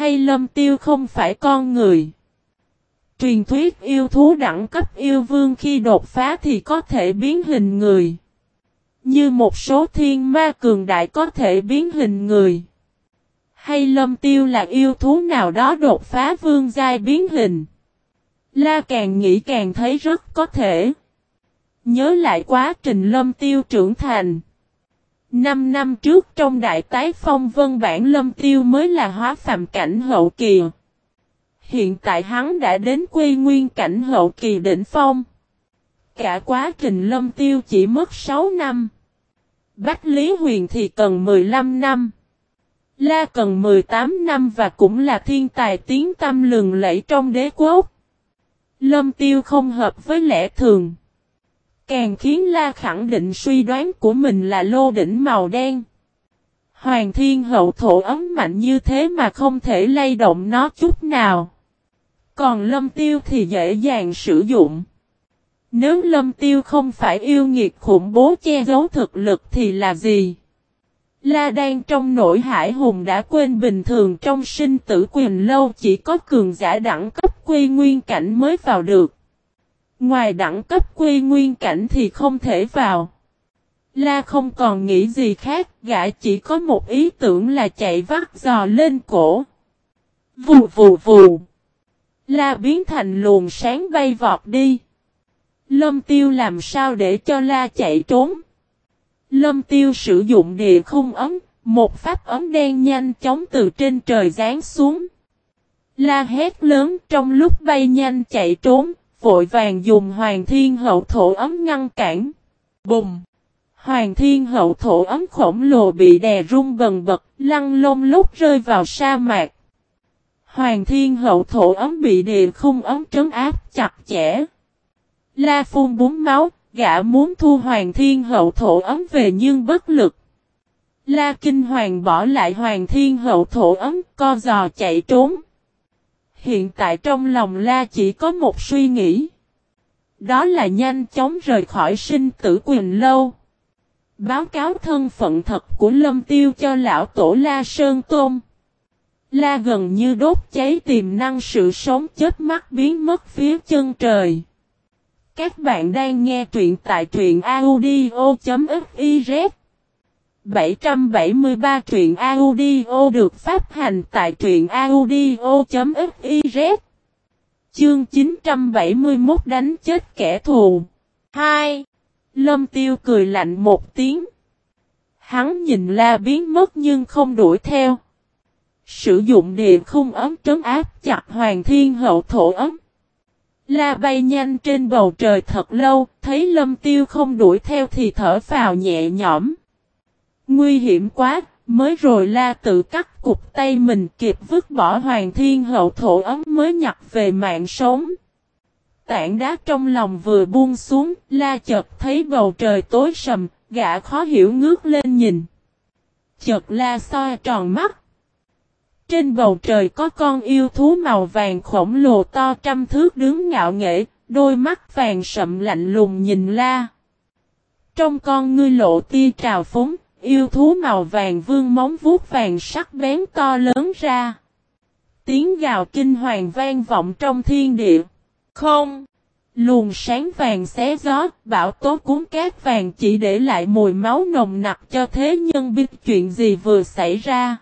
Hay lâm tiêu không phải con người? Truyền thuyết yêu thú đẳng cấp yêu vương khi đột phá thì có thể biến hình người. Như một số thiên ma cường đại có thể biến hình người. Hay lâm tiêu là yêu thú nào đó đột phá vương giai biến hình. La càng nghĩ càng thấy rất có thể. Nhớ lại quá trình lâm tiêu trưởng thành. Năm năm trước trong đại tái phong vân bản lâm tiêu mới là hóa phàm cảnh hậu kỳ. Hiện tại hắn đã đến quy nguyên cảnh hậu kỳ đỉnh phong. Cả quá trình lâm tiêu chỉ mất 6 năm. Bách Lý Huyền thì cần 15 năm. La cần 18 năm và cũng là thiên tài tiếng tâm lừng lẫy trong đế quốc. Lâm tiêu không hợp với lẽ thường. Càng khiến La khẳng định suy đoán của mình là lô đỉnh màu đen. Hoàng thiên hậu thổ ấm mạnh như thế mà không thể lay động nó chút nào. Còn lâm tiêu thì dễ dàng sử dụng. Nếu lâm tiêu không phải yêu nghiệt khủng bố che giấu thực lực thì là gì? La đang trong nỗi hải hùng đã quên bình thường trong sinh tử quyền lâu chỉ có cường giả đẳng cấp quy nguyên cảnh mới vào được. Ngoài đẳng cấp quy nguyên cảnh thì không thể vào. La không còn nghĩ gì khác, gã chỉ có một ý tưởng là chạy vắt giò lên cổ. Vù vù vù. La biến thành luồng sáng bay vọt đi. Lâm tiêu làm sao để cho La chạy trốn. Lâm tiêu sử dụng địa khung ấm, một pháp ấm đen nhanh chóng từ trên trời giáng xuống. La hét lớn trong lúc bay nhanh chạy trốn, vội vàng dùng hoàng thiên hậu thổ ấm ngăn cản. Bùng! Hoàng thiên hậu thổ ấm khổng lồ bị đè rung bần bật, lăn lông lúc rơi vào sa mạc. Hoàng thiên hậu thổ ấm bị địa khung ấm trấn áp chặt chẽ. La phun búng máu, gã muốn thu hoàng thiên hậu thổ ấm về nhưng bất lực. La kinh hoàng bỏ lại hoàng thiên hậu thổ ấm, co giò chạy trốn. Hiện tại trong lòng La chỉ có một suy nghĩ. Đó là nhanh chóng rời khỏi sinh tử quyền lâu. Báo cáo thân phận thật của Lâm Tiêu cho lão tổ La Sơn Tôn. La gần như đốt cháy tiềm năng sự sống chết mắt biến mất phía chân trời. Các bạn đang nghe truyện tại truyện audio.fif 773 truyện audio được phát hành tại truyện audio.fiz Chương 971 đánh chết kẻ thù 2. Lâm Tiêu cười lạnh một tiếng. Hắn nhìn la biến mất nhưng không đuổi theo. Sử dụng địa khung ấm trấn áp chặt hoàng thiên hậu thổ ấm. La bay nhanh trên bầu trời thật lâu, thấy lâm tiêu không đuổi theo thì thở vào nhẹ nhõm. Nguy hiểm quá, mới rồi la tự cắt cục tay mình kịp vứt bỏ hoàng thiên hậu thổ ấm mới nhặt về mạng sống. Tảng đá trong lòng vừa buông xuống, la chợt thấy bầu trời tối sầm, gã khó hiểu ngước lên nhìn. Chợt la soi tròn mắt. Trên bầu trời có con yêu thú màu vàng khổng lồ to trăm thước đứng ngạo nghễ, đôi mắt vàng sậm lạnh lùng nhìn la. Trong con ngươi lộ tia trào phúng, yêu thú màu vàng vương móng vuốt vàng sắc bén to lớn ra. Tiếng gào kinh hoàng vang vọng trong thiên địa. Không! Luồng sáng vàng xé gió, bão tố cuốn cát vàng chỉ để lại mùi máu nồng nặc cho thế nhân biết chuyện gì vừa xảy ra.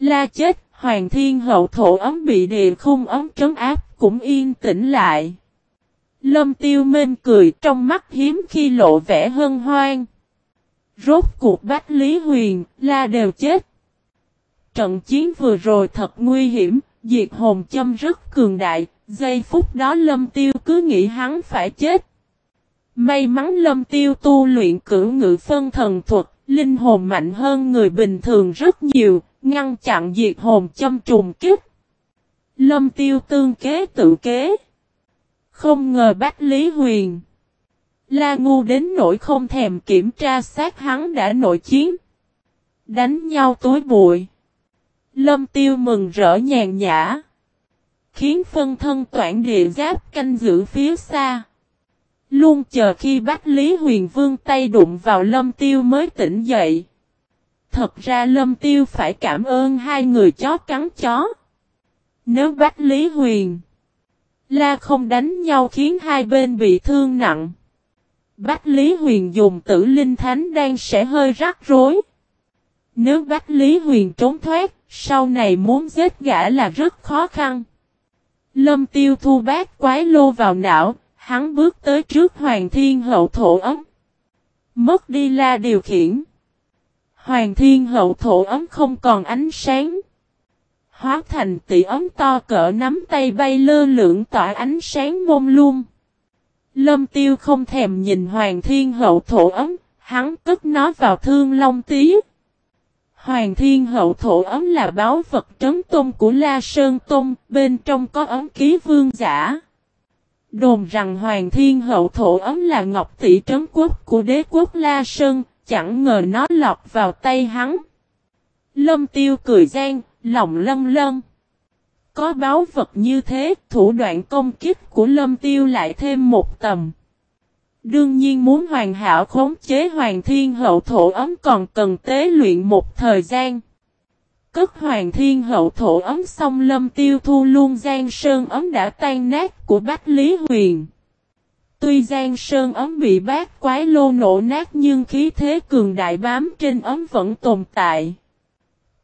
La chết, Hoàng Thiên Hậu thổ ấm bị địa khung ấm trấn áp cũng yên tĩnh lại. Lâm tiêu mênh cười trong mắt hiếm khi lộ vẻ hân hoan. Rốt cuộc Bách Lý Huyền, la đều chết. Trận chiến vừa rồi thật nguy hiểm, diệt hồn châm rất cường đại, giây phút đó lâm tiêu cứ nghĩ hắn phải chết. May mắn lâm tiêu tu luyện cử ngự phân thần thuật, linh hồn mạnh hơn người bình thường rất nhiều, ngăn chặn diệt hồn châm trùng kích. Lâm tiêu tương kế tự kế. Không ngờ Bách Lý Huyền. La ngu đến nỗi không thèm kiểm tra xác hắn đã nội chiến. Đánh nhau tối bụi. Lâm tiêu mừng rỡ nhàn nhã. Khiến phân thân toản địa giáp canh giữ phía xa. Luôn chờ khi Bách Lý Huyền Vương tay đụng vào lâm tiêu mới tỉnh dậy. Thật ra lâm tiêu phải cảm ơn hai người chó cắn chó. Nếu Bách Lý Huyền, La không đánh nhau khiến hai bên bị thương nặng. Bách Lý Huyền dùng tử linh thánh đang sẽ hơi rắc rối. Nếu Bách Lý Huyền trốn thoát, sau này muốn giết gã là rất khó khăn. Lâm tiêu thu bát quái lô vào não, hắn bước tới trước Hoàng Thiên Hậu Thổ ấm. Mất đi la điều khiển. Hoàng Thiên Hậu Thổ ấm không còn ánh sáng. Hóa thành tỷ ấm to cỡ nắm tay bay lơ lửng tỏa ánh sáng mông lung. Lâm tiêu không thèm nhìn Hoàng Thiên Hậu Thổ ấm, hắn cất nó vào thương long tí. Hoàng Thiên Hậu Thổ ấm là báo vật trấn tôn của La Sơn Tôn, bên trong có ấm ký vương giả. Đồn rằng Hoàng Thiên Hậu Thổ ấm là ngọc tỷ trấn quốc của đế quốc La Sơn, chẳng ngờ nó lọt vào tay hắn. Lâm Tiêu cười gian, lòng lân lân. Có báo vật như thế, thủ đoạn công kích của Lâm Tiêu lại thêm một tầm. Đương nhiên muốn hoàn hảo khống chế Hoàng Thiên Hậu Thổ ấm còn cần tế luyện một thời gian. Cất Hoàng Thiên Hậu Thổ ấm xong Lâm Tiêu thu luôn Giang Sơn ấm đã tan nát của Bách Lý Huyền. Tuy Giang Sơn ấm bị bát quái lô nổ nát nhưng khí thế cường đại bám trên ấm vẫn tồn tại.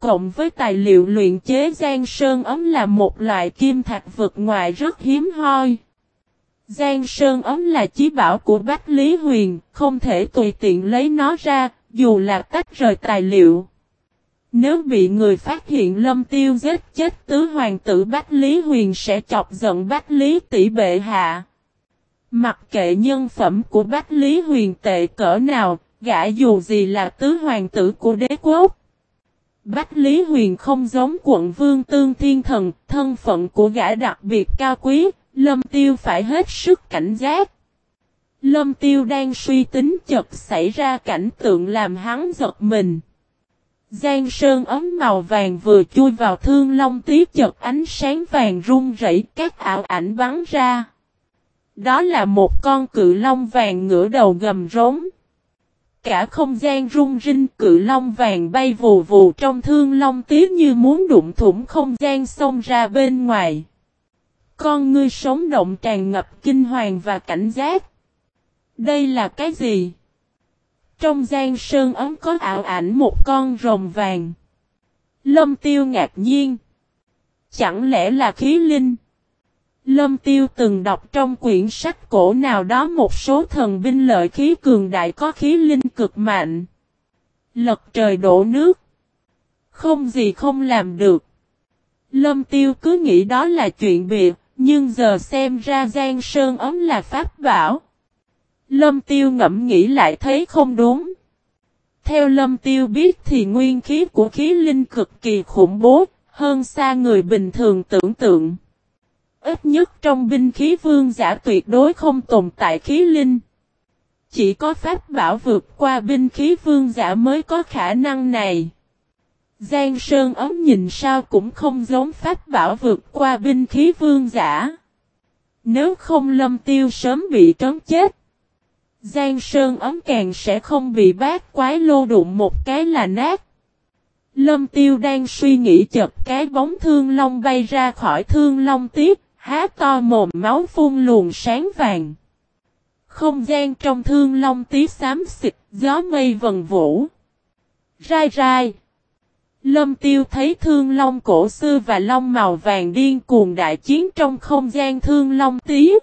Cộng với tài liệu luyện chế Giang Sơn ấm là một loại kim thạch vực ngoại rất hiếm hoi. Giang Sơn ấm là chí bảo của Bách Lý Huyền, không thể tùy tiện lấy nó ra, dù là tách rời tài liệu. Nếu bị người phát hiện lâm tiêu giết chết tứ hoàng tử Bách Lý Huyền sẽ chọc giận Bách Lý tỷ bệ hạ. Mặc kệ nhân phẩm của Bách Lý Huyền tệ cỡ nào, gã dù gì là tứ hoàng tử của đế quốc. Bách Lý Huyền không giống quận vương tương thiên thần, thân phận của gã đặc biệt cao quý, Lâm Tiêu phải hết sức cảnh giác. Lâm Tiêu đang suy tính chật xảy ra cảnh tượng làm hắn giật mình. Giang sơn ấm màu vàng vừa chui vào thương long tí chật ánh sáng vàng rung rẩy các ảo ảnh bắn ra. Đó là một con cự long vàng ngửa đầu gầm rống. Cả không gian rung rinh, cự long vàng bay vù vù trong thương long tí như muốn đụng thủng không gian xông ra bên ngoài. Con ngươi sống động tràn ngập kinh hoàng và cảnh giác. Đây là cái gì? Trong gian sơn ấm có ảo ảnh một con rồng vàng. Lâm tiêu ngạc nhiên. Chẳng lẽ là khí linh? Lâm tiêu từng đọc trong quyển sách cổ nào đó một số thần binh lợi khí cường đại có khí linh cực mạnh. Lật trời đổ nước. Không gì không làm được. Lâm tiêu cứ nghĩ đó là chuyện biệt, nhưng giờ xem ra Giang Sơn ấm là pháp bảo. Lâm Tiêu ngẫm nghĩ lại thấy không đúng. Theo Lâm Tiêu biết thì nguyên khí của khí linh cực kỳ khủng bố, hơn xa người bình thường tưởng tượng. Ít nhất trong binh khí vương giả tuyệt đối không tồn tại khí linh. Chỉ có pháp bảo vượt qua binh khí vương giả mới có khả năng này. Giang Sơn ấm nhìn sao cũng không giống pháp bảo vượt qua binh khí vương giả. Nếu không lâm tiêu sớm bị trấn chết. Giang Sơn ấm càng sẽ không bị bát quái lô đụng một cái là nát. Lâm tiêu đang suy nghĩ chật cái bóng thương long bay ra khỏi thương long tiếp, há to mồm máu phun luồng sáng vàng. Không gian trong thương long tí xám xịt, gió mây vần vũ. Rai rai. Lâm tiêu thấy thương long cổ xưa và long màu vàng điên cuồng đại chiến trong không gian thương long tí.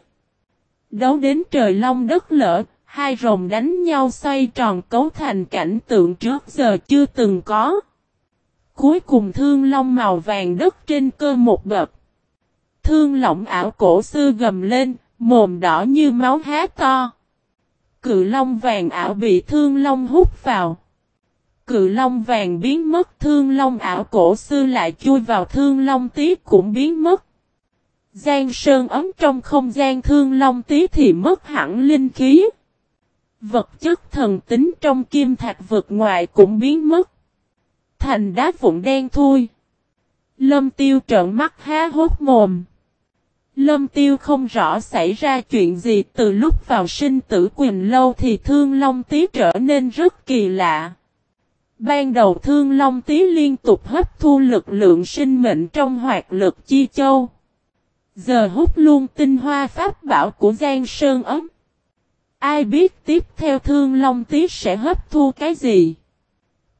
Đấu đến trời long đất lỡ, hai rồng đánh nhau xoay tròn cấu thành cảnh tượng trước giờ chưa từng có. Cuối cùng thương long màu vàng đất trên cơ một bậc. Thương lỏng ảo cổ xưa gầm lên, mồm đỏ như máu há to. Cự long vàng ảo bị thương long hút vào. Cự long vàng biến mất thương long ảo cổ xưa lại chui vào thương long tí cũng biến mất. Giang sơn ấm trong không gian thương long tí thì mất hẳn linh khí. Vật chất thần tính trong kim thạch vực ngoại cũng biến mất. Thành đá vụn đen thui. Lâm tiêu trợn mắt há hốt mồm. Lâm tiêu không rõ xảy ra chuyện gì, từ lúc vào sinh tử quyền lâu thì thương long tý trở nên rất kỳ lạ. Ban đầu thương long tý liên tục hấp thu lực lượng sinh mệnh trong hoạt lực chi châu. Giờ hút luôn tinh hoa pháp bảo của Giang Sơn ấm. Ai biết tiếp theo thương long tý sẽ hấp thu cái gì?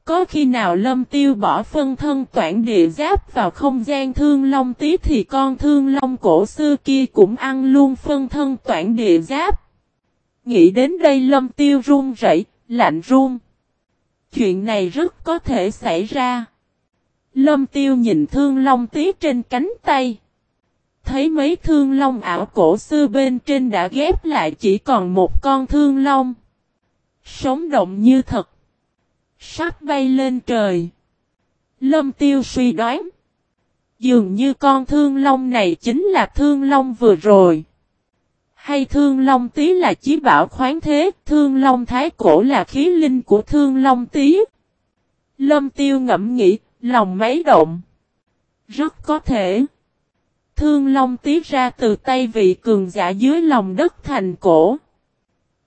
Có khi nào lâm tiêu bỏ phân thân toản địa giáp vào không gian thương long tí thì con thương long cổ xưa kia cũng ăn luôn phân thân toản địa giáp. Nghĩ đến đây lâm tiêu run rẩy, lạnh run. Chuyện này rất có thể xảy ra. Lâm tiêu nhìn thương long tí trên cánh tay. Thấy mấy thương long ảo cổ xưa bên trên đã ghép lại chỉ còn một con thương long. Sống động như thật. Sắp bay lên trời. Lâm tiêu suy đoán. Dường như con thương long này chính là thương long vừa rồi. Hay thương long tí là chí bảo khoáng thế, thương long thái cổ là khí linh của thương long tí. Lâm tiêu ngẫm nghĩ, lòng mấy động. Rất có thể. Thương long tí ra từ tay vị cường giả dưới lòng đất thành cổ.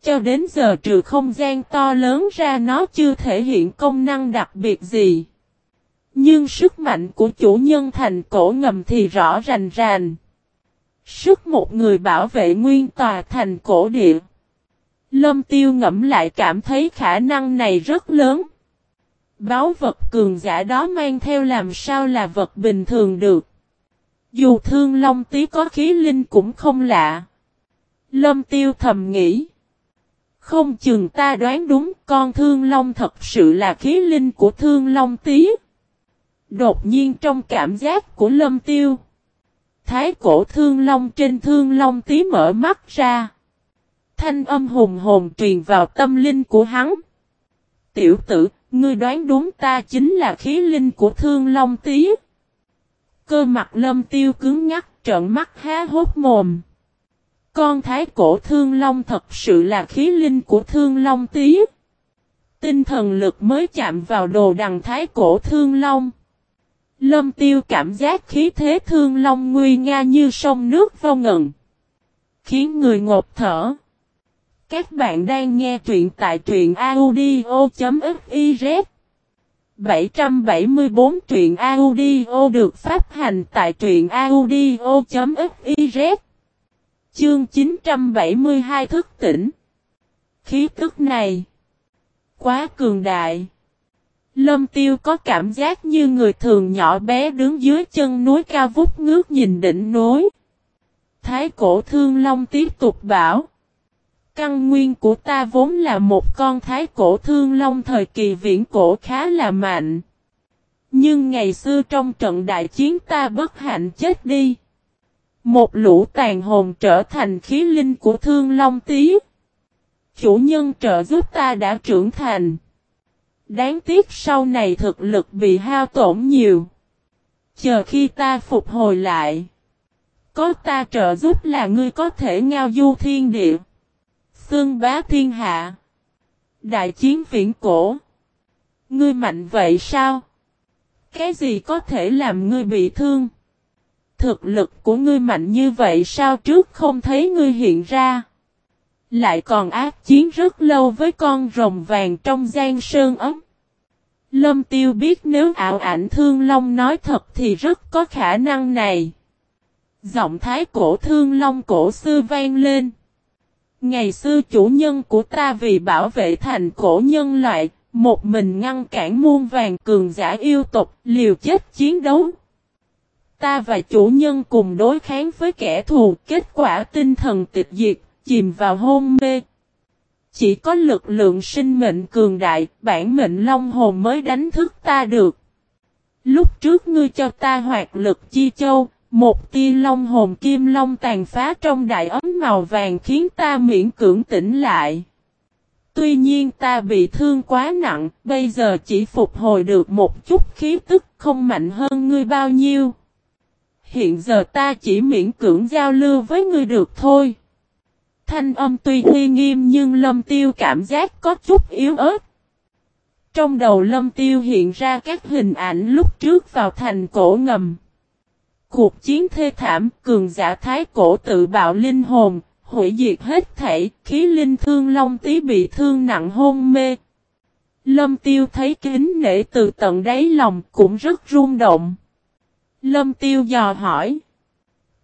Cho đến giờ trừ không gian to lớn ra nó chưa thể hiện công năng đặc biệt gì. Nhưng sức mạnh của chủ nhân thành cổ ngầm thì rõ rành ràng. Sức một người bảo vệ nguyên tòa thành cổ địa. Lâm tiêu ngẫm lại cảm thấy khả năng này rất lớn. Báo vật cường giả đó mang theo làm sao là vật bình thường được. Dù thương long tí có khí linh cũng không lạ. Lâm tiêu thầm nghĩ. Không chừng ta đoán đúng con thương long thật sự là khí linh của thương long tí. Đột nhiên trong cảm giác của lâm tiêu. Thái cổ thương long trên thương long tí mở mắt ra. Thanh âm hùng hồn truyền vào tâm linh của hắn. Tiểu tử, ngươi đoán đúng ta chính là khí linh của thương long tí. Cơ mặt lâm tiêu cứng nhắc trợn mắt há hốt mồm. Con thái cổ thương long thật sự là khí linh của thương long tí. Tinh thần lực mới chạm vào đồ đằng thái cổ thương long. Lâm tiêu cảm giác khí thế thương long nguy nga như sông nước vô ngần. Khiến người ngột thở. Các bạn đang nghe truyện tại truyện audio.fiz 774 truyện audio được phát hành tại truyện audio.fiz Chương 972 thức tỉnh Khí tức này Quá cường đại Lâm tiêu có cảm giác như người thường nhỏ bé đứng dưới chân núi cao vút ngước nhìn đỉnh núi. Thái cổ thương long tiếp tục bảo. Căn nguyên của ta vốn là một con thái cổ thương long thời kỳ viễn cổ khá là mạnh. Nhưng ngày xưa trong trận đại chiến ta bất hạnh chết đi. Một lũ tàn hồn trở thành khí linh của thương long tí. Chủ nhân trợ giúp ta đã trưởng thành. Đáng tiếc sau này thực lực bị hao tổn nhiều. Chờ khi ta phục hồi lại. Có ta trợ giúp là ngươi có thể ngao du thiên địa. Xương bá thiên hạ. Đại chiến viễn cổ. Ngươi mạnh vậy sao? Cái gì có thể làm ngươi bị thương? Thực lực của ngươi mạnh như vậy sao trước không thấy ngươi hiện ra? Lại còn ác chiến rất lâu với con rồng vàng trong gian sơn ấm. Lâm tiêu biết nếu ảo ảnh thương long nói thật thì rất có khả năng này. Giọng thái cổ thương long cổ xưa vang lên. Ngày xưa chủ nhân của ta vì bảo vệ thành cổ nhân loại, một mình ngăn cản muôn vàng cường giả yêu tộc, liều chết chiến đấu. Ta và chủ nhân cùng đối kháng với kẻ thù, kết quả tinh thần tịch diệt, chìm vào hôn mê. Chỉ có lực lượng sinh mệnh cường đại, bản mệnh long hồn mới đánh thức ta được. Lúc trước ngươi cho ta hoạt lực chi châu, một tia long hồn kim long tàn phá trong đại ấm màu vàng khiến ta miễn cưỡng tỉnh lại. Tuy nhiên ta bị thương quá nặng, bây giờ chỉ phục hồi được một chút khí tức không mạnh hơn ngươi bao nhiêu. Hiện giờ ta chỉ miễn cưỡng giao lưu với ngươi được thôi. Thanh âm tuy uy nghiêm nhưng lâm tiêu cảm giác có chút yếu ớt. Trong đầu lâm tiêu hiện ra các hình ảnh lúc trước vào thành cổ ngầm. Cuộc chiến thê thảm, cường giả thái cổ tự bạo linh hồn, hủy diệt hết thảy, khí linh thương long tí bị thương nặng hôn mê. Lâm tiêu thấy kính nể từ tận đáy lòng cũng rất rung động. Lâm tiêu dò hỏi.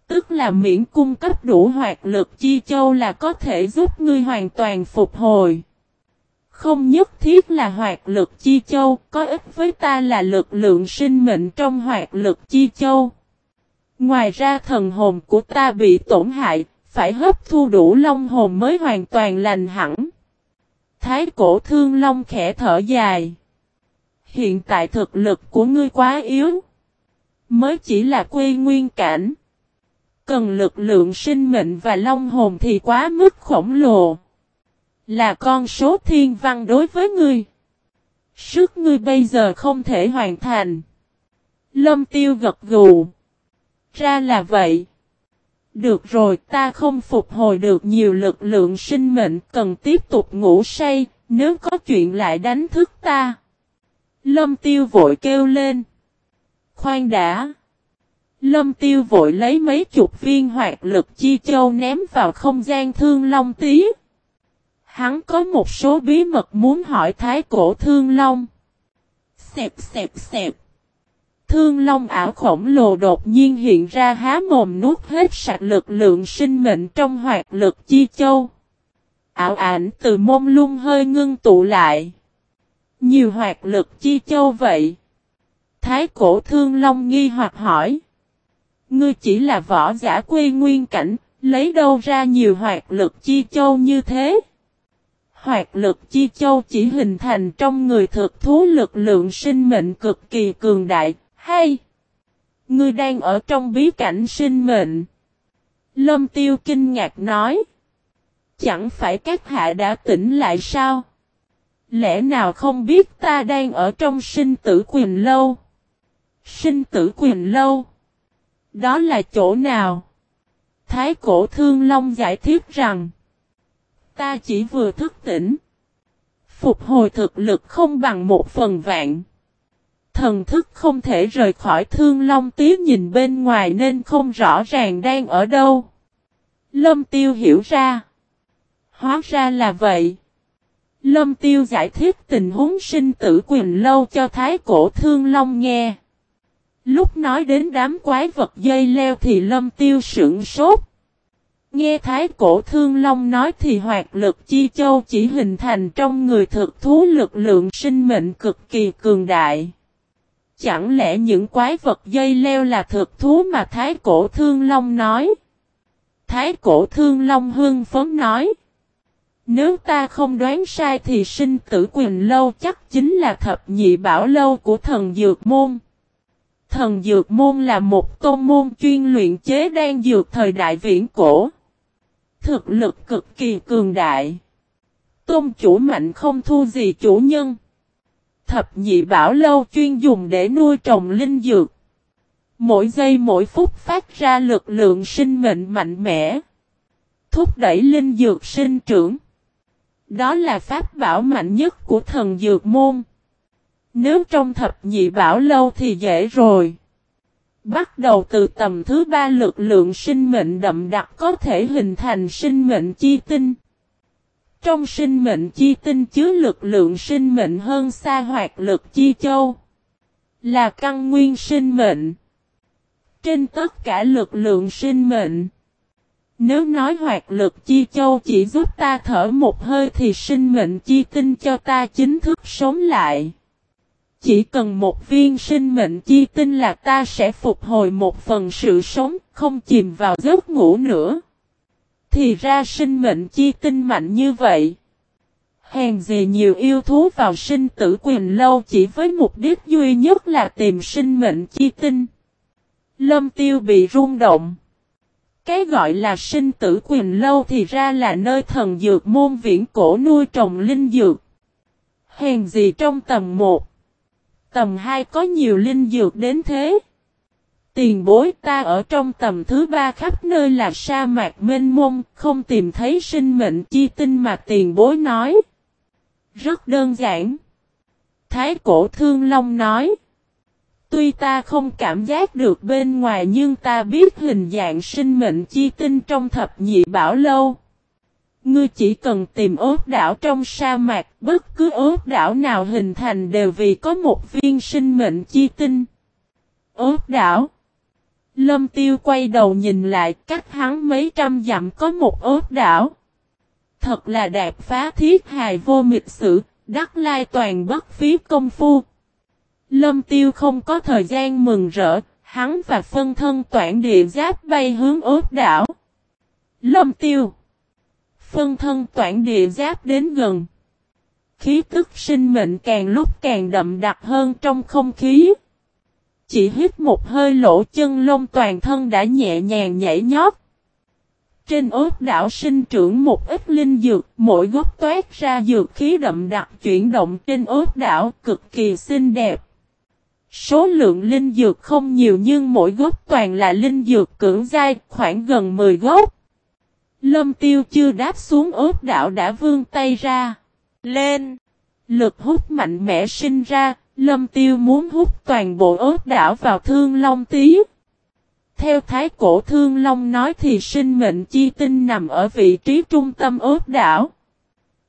Tức là miễn cung cấp đủ hoạt lực chi châu là có thể giúp ngươi hoàn toàn phục hồi. Không nhất thiết là hoạt lực chi châu, có ích với ta là lực lượng sinh mệnh trong hoạt lực chi châu. Ngoài ra thần hồn của ta bị tổn hại, phải hấp thu đủ long hồn mới hoàn toàn lành hẳn. Thái cổ thương long khẽ thở dài. Hiện tại thực lực của ngươi quá yếu. Mới chỉ là quê nguyên cảnh. Cần lực lượng sinh mệnh và long hồn thì quá mức khổng lồ. Là con số thiên văn đối với ngươi. Sức ngươi bây giờ không thể hoàn thành. Lâm tiêu gật gù. Ra là vậy. Được rồi ta không phục hồi được nhiều lực lượng sinh mệnh cần tiếp tục ngủ say, nếu có chuyện lại đánh thức ta. Lâm tiêu vội kêu lên. Khoan đã. Lâm tiêu vội lấy mấy chục viên hoạt lực chi châu ném vào không gian thương long tí. Hắn có một số bí mật muốn hỏi thái cổ thương long. Xẹp xẹp xẹp. Thương long ảo khổng lồ đột nhiên hiện ra há mồm nuốt hết sạch lực lượng sinh mệnh trong hoạt lực chi châu. Ảo ảnh từ mông lung hơi ngưng tụ lại. Nhiều hoạt lực chi châu vậy. Thái cổ thương long nghi hoặc hỏi. Ngươi chỉ là võ giả quê nguyên cảnh, lấy đâu ra nhiều hoạt lực chi châu như thế? Hoạt lực chi châu chỉ hình thành trong người thực thú lực lượng sinh mệnh cực kỳ cường đại, hay? Ngươi đang ở trong bí cảnh sinh mệnh. Lâm tiêu kinh ngạc nói. Chẳng phải các hạ đã tỉnh lại sao? Lẽ nào không biết ta đang ở trong sinh tử quyền lâu? Sinh tử quyền lâu? Đó là chỗ nào? Thái cổ thương long giải thích rằng. Ta chỉ vừa thức tỉnh. Phục hồi thực lực không bằng một phần vạn. Thần thức không thể rời khỏi thương long tí nhìn bên ngoài nên không rõ ràng đang ở đâu. Lâm tiêu hiểu ra. Hóa ra là vậy. Lâm tiêu giải thích tình huống sinh tử quyền lâu cho thái cổ thương long nghe. Lúc nói đến đám quái vật dây leo thì lâm tiêu sững sốt. Nghe Thái Cổ Thương Long nói thì hoạt lực chi châu chỉ hình thành trong người thực thú lực lượng sinh mệnh cực kỳ cường đại. Chẳng lẽ những quái vật dây leo là thực thú mà Thái Cổ Thương Long nói? Thái Cổ Thương Long hưng phấn nói. Nếu ta không đoán sai thì sinh tử quyền lâu chắc chính là thập nhị bảo lâu của thần Dược Môn. Thần Dược Môn là một tôn môn chuyên luyện chế đan dược thời đại viễn cổ. Thực lực cực kỳ cường đại. Tôn chủ mạnh không thu gì chủ nhân. Thập nhị bảo lâu chuyên dùng để nuôi trồng linh dược. Mỗi giây mỗi phút phát ra lực lượng sinh mệnh mạnh mẽ. Thúc đẩy linh dược sinh trưởng. Đó là pháp bảo mạnh nhất của thần dược môn. Nếu trong thập nhị bảo lâu thì dễ rồi. Bắt đầu từ tầm thứ ba lực lượng sinh mệnh đậm đặc có thể hình thành sinh mệnh chi tinh. Trong sinh mệnh chi tinh chứa lực lượng sinh mệnh hơn xa hoạt lực chi châu. Là căn nguyên sinh mệnh. Trên tất cả lực lượng sinh mệnh. Nếu nói hoạt lực chi châu chỉ giúp ta thở một hơi thì sinh mệnh chi tinh cho ta chính thức sống lại. Chỉ cần một viên sinh mệnh chi tinh là ta sẽ phục hồi một phần sự sống, không chìm vào giấc ngủ nữa. Thì ra sinh mệnh chi tinh mạnh như vậy. Hèn gì nhiều yêu thú vào sinh tử quyền lâu chỉ với mục đích duy nhất là tìm sinh mệnh chi tinh. Lâm tiêu bị rung động. Cái gọi là sinh tử quyền lâu thì ra là nơi thần dược môn viễn cổ nuôi trồng linh dược. Hèn gì trong tầm 1. Tầm 2 có nhiều linh dược đến thế. Tiền bối ta ở trong tầm thứ ba khắp nơi là sa mạc mênh mông, không tìm thấy sinh mệnh chi tinh mà tiền bối nói. Rất đơn giản. Thái cổ thương long nói. Tuy ta không cảm giác được bên ngoài nhưng ta biết hình dạng sinh mệnh chi tinh trong thập nhị bảo lâu. Ngươi chỉ cần tìm ốt đảo trong sa mạc, bất cứ ốt đảo nào hình thành đều vì có một viên sinh mệnh chi tinh. Ốt đảo Lâm tiêu quay đầu nhìn lại cách hắn mấy trăm dặm có một ốt đảo. Thật là đạp phá thiết hài vô mịch sử, đắc lai toàn bất phí công phu. Lâm tiêu không có thời gian mừng rỡ, hắn và phân thân toản địa giáp bay hướng ốt đảo. Lâm tiêu Phân thân toản địa giáp đến gần. Khí tức sinh mệnh càng lúc càng đậm đặc hơn trong không khí. Chỉ hít một hơi lỗ chân lông toàn thân đã nhẹ nhàng nhảy nhót. Trên ốt đảo sinh trưởng một ít linh dược, mỗi gốc toát ra dược khí đậm đặc chuyển động trên ốt đảo cực kỳ xinh đẹp. Số lượng linh dược không nhiều nhưng mỗi gốc toàn là linh dược cưỡng dai, khoảng gần 10 gốc. Lâm tiêu chưa đáp xuống ốp đảo đã vươn tay ra. Lên! Lực hút mạnh mẽ sinh ra, lâm tiêu muốn hút toàn bộ ốp đảo vào thương long tí. Theo thái cổ thương long nói thì sinh mệnh chi tinh nằm ở vị trí trung tâm ốp đảo.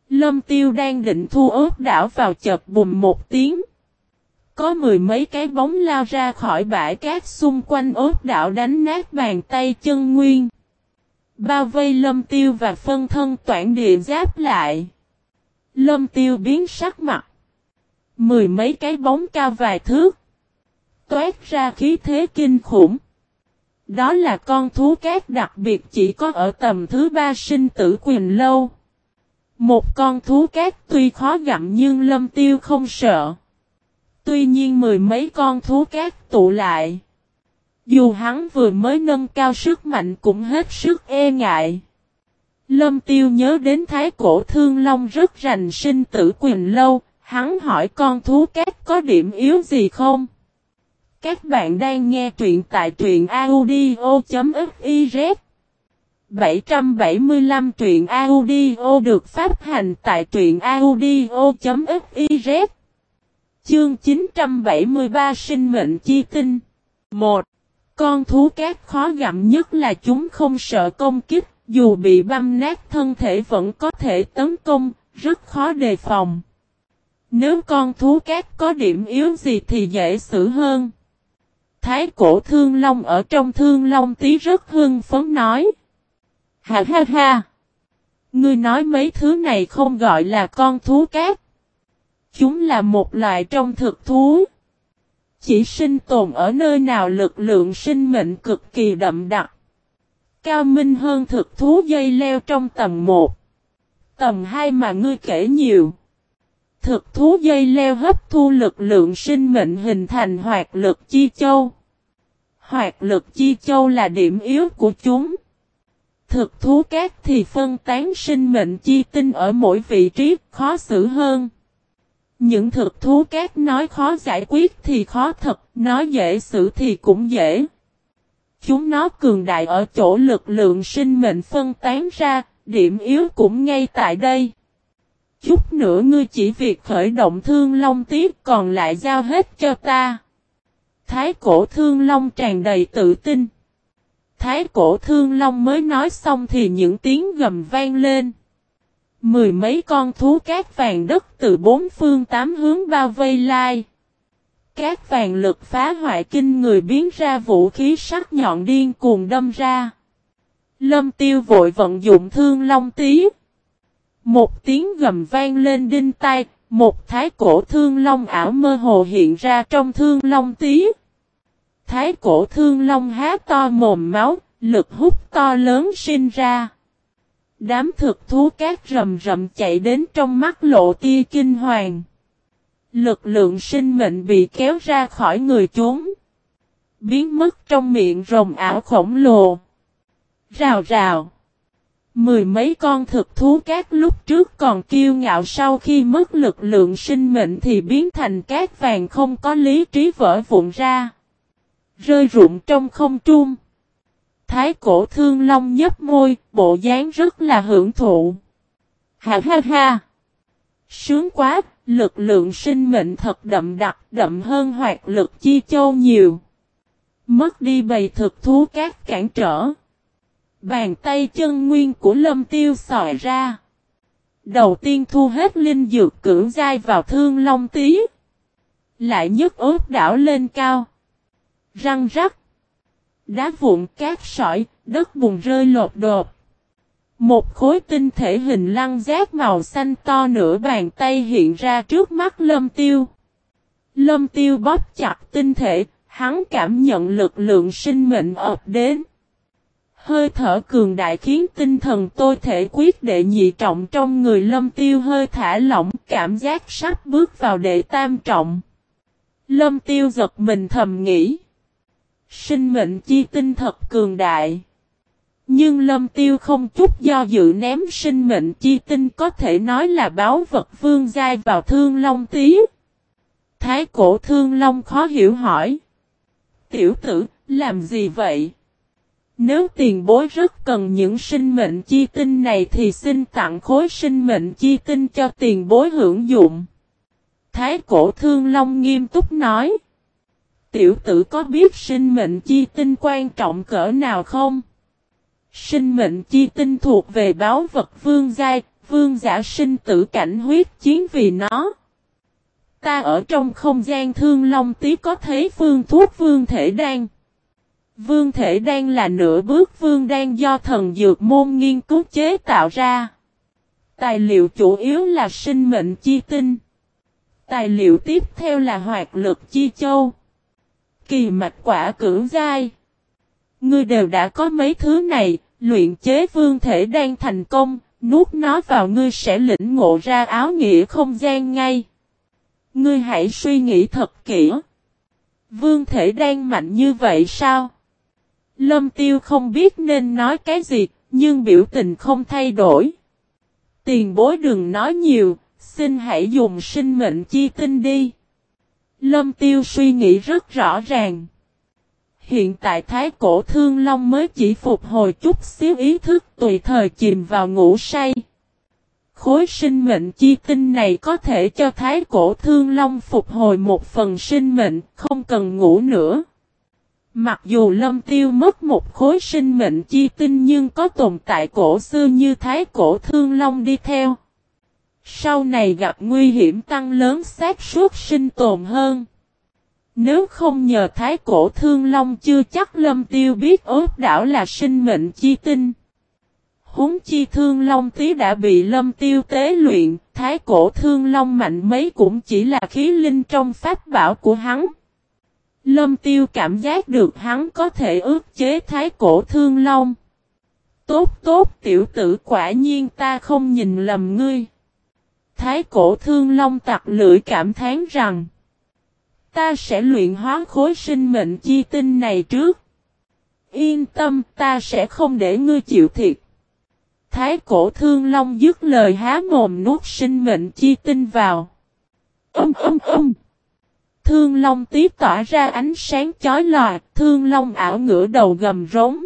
Lâm tiêu đang định thu ốp đảo vào chợt bùm một tiếng. Có mười mấy cái bóng lao ra khỏi bãi cát xung quanh ốp đảo đánh nát bàn tay chân nguyên. Bao vây lâm tiêu và phân thân toản địa giáp lại. Lâm tiêu biến sắc mặt. Mười mấy cái bóng cao vài thước. Toát ra khí thế kinh khủng. Đó là con thú cát đặc biệt chỉ có ở tầm thứ ba sinh tử quyền lâu. Một con thú cát tuy khó gặm nhưng lâm tiêu không sợ. Tuy nhiên mười mấy con thú cát tụ lại. Dù hắn vừa mới nâng cao sức mạnh cũng hết sức e ngại. Lâm tiêu nhớ đến thái cổ thương long rất rành sinh tử quyền lâu, hắn hỏi con thú cát có điểm yếu gì không? Các bạn đang nghe truyện tại truyện audio.fiz 775 truyện audio được phát hành tại truyện audio.fiz Chương 973 Sinh mệnh chi tinh 1. Con thú cát khó gặm nhất là chúng không sợ công kích, dù bị băm nát thân thể vẫn có thể tấn công, rất khó đề phòng. Nếu con thú cát có điểm yếu gì thì dễ xử hơn. Thái cổ thương long ở trong thương long tí rất hưng phấn nói. Ha ha ha! Ngươi nói mấy thứ này không gọi là con thú cát. Chúng là một loại trong thực thú. Chỉ sinh tồn ở nơi nào lực lượng sinh mệnh cực kỳ đậm đặc. Cao minh hơn thực thú dây leo trong tầng 1. Tầng 2 mà ngươi kể nhiều. Thực thú dây leo hấp thu lực lượng sinh mệnh hình thành hoạt lực chi châu. Hoạt lực chi châu là điểm yếu của chúng. Thực thú cát thì phân tán sinh mệnh chi tinh ở mỗi vị trí khó xử hơn. Những thực thú cát nói khó giải quyết thì khó thật, nói dễ xử thì cũng dễ. Chúng nó cường đại ở chỗ lực lượng sinh mệnh phân tán ra, điểm yếu cũng ngay tại đây. Chút nữa ngươi chỉ việc khởi động thương long tiếp còn lại giao hết cho ta. Thái cổ thương long tràn đầy tự tin. Thái cổ thương long mới nói xong thì những tiếng gầm vang lên. Mười mấy con thú cát vàng đất từ bốn phương tám hướng bao vây lai. Cát vàng lực phá hoại kinh người biến ra vũ khí sắc nhọn điên cuồng đâm ra. Lâm tiêu vội vận dụng thương long tí. Một tiếng gầm vang lên đinh tai, một thái cổ thương long ảo mơ hồ hiện ra trong thương long tí. Thái cổ thương long há to mồm máu, lực hút to lớn sinh ra. Đám thực thú cát rầm rầm chạy đến trong mắt lộ tia kinh hoàng. Lực lượng sinh mệnh bị kéo ra khỏi người chúng. Biến mất trong miệng rồng ảo khổng lồ. Rào rào. Mười mấy con thực thú cát lúc trước còn kiêu ngạo sau khi mất lực lượng sinh mệnh thì biến thành cát vàng không có lý trí vỡ vụn ra. Rơi rụng trong không trung. Thái cổ thương long nhấp môi, bộ dáng rất là hưởng thụ. Ha ha ha! Sướng quá, lực lượng sinh mệnh thật đậm đặc, đậm hơn hoạt lực chi châu nhiều. Mất đi bầy thực thú các cản trở. Bàn tay chân nguyên của lâm tiêu sòi ra. Đầu tiên thu hết linh dược cưỡng dai vào thương long tí. Lại nhấc ốp đảo lên cao. Răng rắc. Đá vụn cát sỏi, đất bùn rơi lột đột. Một khối tinh thể hình lăng giác màu xanh to nửa bàn tay hiện ra trước mắt lâm tiêu. Lâm tiêu bóp chặt tinh thể, hắn cảm nhận lực lượng sinh mệnh ập đến. Hơi thở cường đại khiến tinh thần tôi thể quyết đệ nhị trọng trong người lâm tiêu hơi thả lỏng cảm giác sắp bước vào đệ tam trọng. Lâm tiêu giật mình thầm nghĩ. Sinh mệnh chi tinh thật cường đại. Nhưng lâm tiêu không chút do dự ném sinh mệnh chi tinh có thể nói là báo vật vương giai vào thương long tí. Thái cổ thương long khó hiểu hỏi. Tiểu tử, làm gì vậy? Nếu tiền bối rất cần những sinh mệnh chi tinh này thì xin tặng khối sinh mệnh chi tinh cho tiền bối hưởng dụng. Thái cổ thương long nghiêm túc nói. Tiểu tử có biết sinh mệnh chi tinh quan trọng cỡ nào không? Sinh mệnh chi tinh thuộc về báo vật vương giai, vương giả sinh tử cảnh huyết chiến vì nó. Ta ở trong không gian thương long tí có thấy phương thuốc vương thể đan. Vương thể đan là nửa bước vương đan do thần dược môn nghiên cứu chế tạo ra. Tài liệu chủ yếu là sinh mệnh chi tinh. Tài liệu tiếp theo là hoạt lực chi châu. Kỳ mạch quả cưỡng dai. Ngươi đều đã có mấy thứ này, luyện chế vương thể đang thành công, nuốt nó vào ngươi sẽ lĩnh ngộ ra áo nghĩa không gian ngay. Ngươi hãy suy nghĩ thật kỹ. Vương thể đang mạnh như vậy sao? Lâm tiêu không biết nên nói cái gì, nhưng biểu tình không thay đổi. Tiền bối đừng nói nhiều, xin hãy dùng sinh mệnh chi tinh đi. Lâm tiêu suy nghĩ rất rõ ràng. Hiện tại thái cổ thương long mới chỉ phục hồi chút xíu ý thức tùy thời chìm vào ngủ say. Khối sinh mệnh chi tinh này có thể cho thái cổ thương long phục hồi một phần sinh mệnh, không cần ngủ nữa. Mặc dù lâm tiêu mất một khối sinh mệnh chi tinh nhưng có tồn tại cổ xưa như thái cổ thương long đi theo. Sau này gặp nguy hiểm tăng lớn xác suốt sinh tồn hơn. Nếu không nhờ thái cổ thương long chưa chắc lâm tiêu biết ốt đảo là sinh mệnh chi tinh. Húng chi thương long tí đã bị lâm tiêu tế luyện, thái cổ thương long mạnh mấy cũng chỉ là khí linh trong pháp bảo của hắn. Lâm tiêu cảm giác được hắn có thể ước chế thái cổ thương long. Tốt tốt tiểu tử quả nhiên ta không nhìn lầm ngươi. Thái cổ thương long tặc lưỡi cảm thán rằng. Ta sẽ luyện hóa khối sinh mệnh chi tinh này trước. Yên tâm ta sẽ không để ngươi chịu thiệt. Thái cổ thương long dứt lời há mồm nuốt sinh mệnh chi tinh vào. Âm âm âm. Thương long tiếp tỏa ra ánh sáng chói lòa, thương long ảo ngửa đầu gầm rống.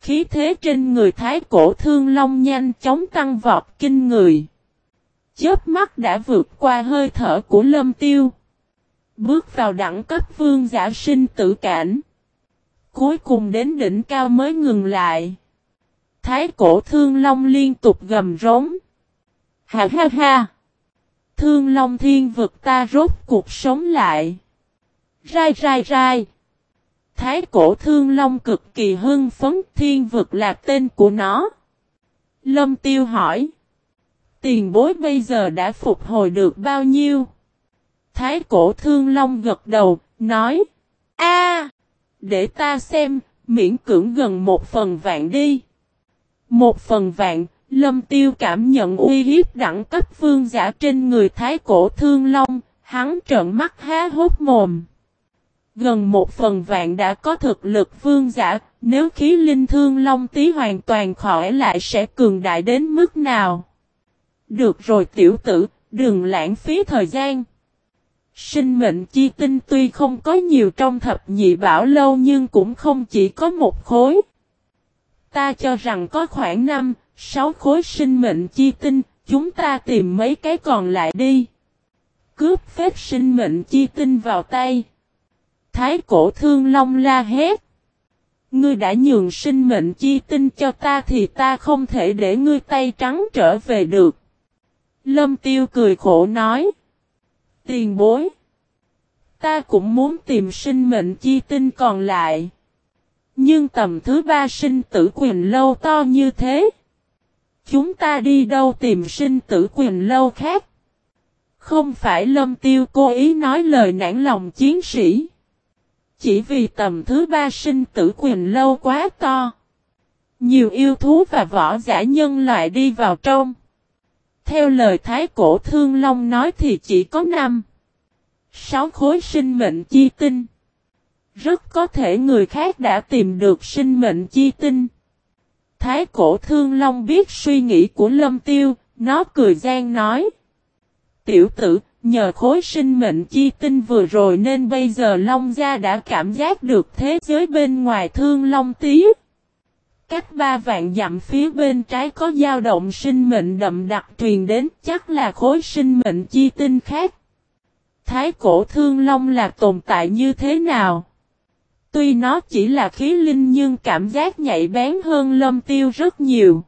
Khí thế trên người thái cổ thương long nhanh chóng tăng vọt kinh người. Chớp mắt đã vượt qua hơi thở của lâm tiêu. Bước vào đẳng cấp vương giả sinh tử cảnh. Cuối cùng đến đỉnh cao mới ngừng lại. Thái cổ thương long liên tục gầm rống. Ha ha ha. Thương long thiên vực ta rốt cuộc sống lại. Rai rai rai. Thái cổ thương long cực kỳ hưng phấn, thiên vực là tên của nó. Lâm tiêu hỏi. Tiền bối bây giờ đã phục hồi được bao nhiêu? Thái cổ thương long gật đầu, nói. a để ta xem, miễn cưỡng gần một phần vạn đi. Một phần vạn, lâm tiêu cảm nhận uy hiếp đẳng cấp vương giả trên người thái cổ thương long, hắn trợn mắt há hốt mồm. Gần một phần vạn đã có thực lực vương giả, nếu khí linh thương long tí hoàn toàn khỏi lại sẽ cường đại đến mức nào? Được rồi tiểu tử, đừng lãng phí thời gian. Sinh mệnh chi tinh tuy không có nhiều trong thập nhị bảo lâu nhưng cũng không chỉ có một khối. Ta cho rằng có khoảng 5, 6 khối sinh mệnh chi tinh, chúng ta tìm mấy cái còn lại đi. Cướp phép sinh mệnh chi tinh vào tay. Thái cổ thương long la hét. Ngươi đã nhường sinh mệnh chi tinh cho ta thì ta không thể để ngươi tay trắng trở về được. Lâm tiêu cười khổ nói. Tiền bối. Ta cũng muốn tìm sinh mệnh chi tinh còn lại. Nhưng tầm thứ ba sinh tử quyền lâu to như thế. Chúng ta đi đâu tìm sinh tử quyền lâu khác. Không phải lâm tiêu cố ý nói lời nản lòng chiến sĩ. Chỉ vì tầm thứ ba sinh tử quyền lâu quá to. Nhiều yêu thú và võ giả nhân loại đi vào trong. Theo lời Thái Cổ Thương Long nói thì chỉ có năm. Sáu khối sinh mệnh chi tinh. Rất có thể người khác đã tìm được sinh mệnh chi tinh. Thái cổ thương long biết suy nghĩ của lâm tiêu, nó cười gian nói. Tiểu tử, nhờ khối sinh mệnh chi tinh vừa rồi nên bây giờ long gia đã cảm giác được thế giới bên ngoài thương long tí. Cách ba vạn dặm phía bên trái có dao động sinh mệnh đậm đặc truyền đến chắc là khối sinh mệnh chi tinh khác. Thái cổ thương long là tồn tại như thế nào? Tuy nó chỉ là khí linh nhưng cảm giác nhạy bén hơn lâm tiêu rất nhiều.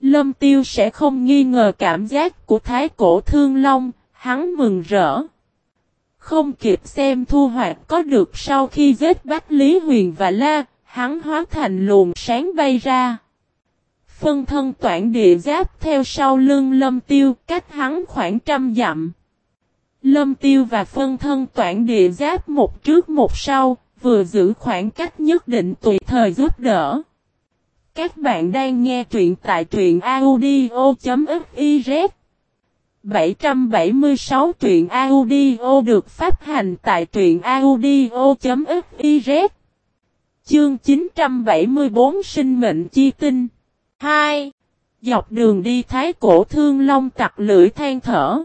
Lâm tiêu sẽ không nghi ngờ cảm giác của thái cổ thương long, hắn mừng rỡ. Không kịp xem thu hoạch có được sau khi giết Bách Lý Huyền và La, hắn hóa thành luồng sáng bay ra. Phân thân toản địa giáp theo sau lưng lâm tiêu cách hắn khoảng trăm dặm. Lâm tiêu và phân thân toản địa giáp một trước một sau, vừa giữ khoảng cách nhất định tùy thời giúp đỡ. Các bạn đang nghe truyện tại truyện audio.fiz 776 truyện audio được phát hành tại truyện audio.fiz Chương 974 Sinh mệnh chi tinh 2. Dọc đường đi thái cổ thương long tặc lưỡi than thở.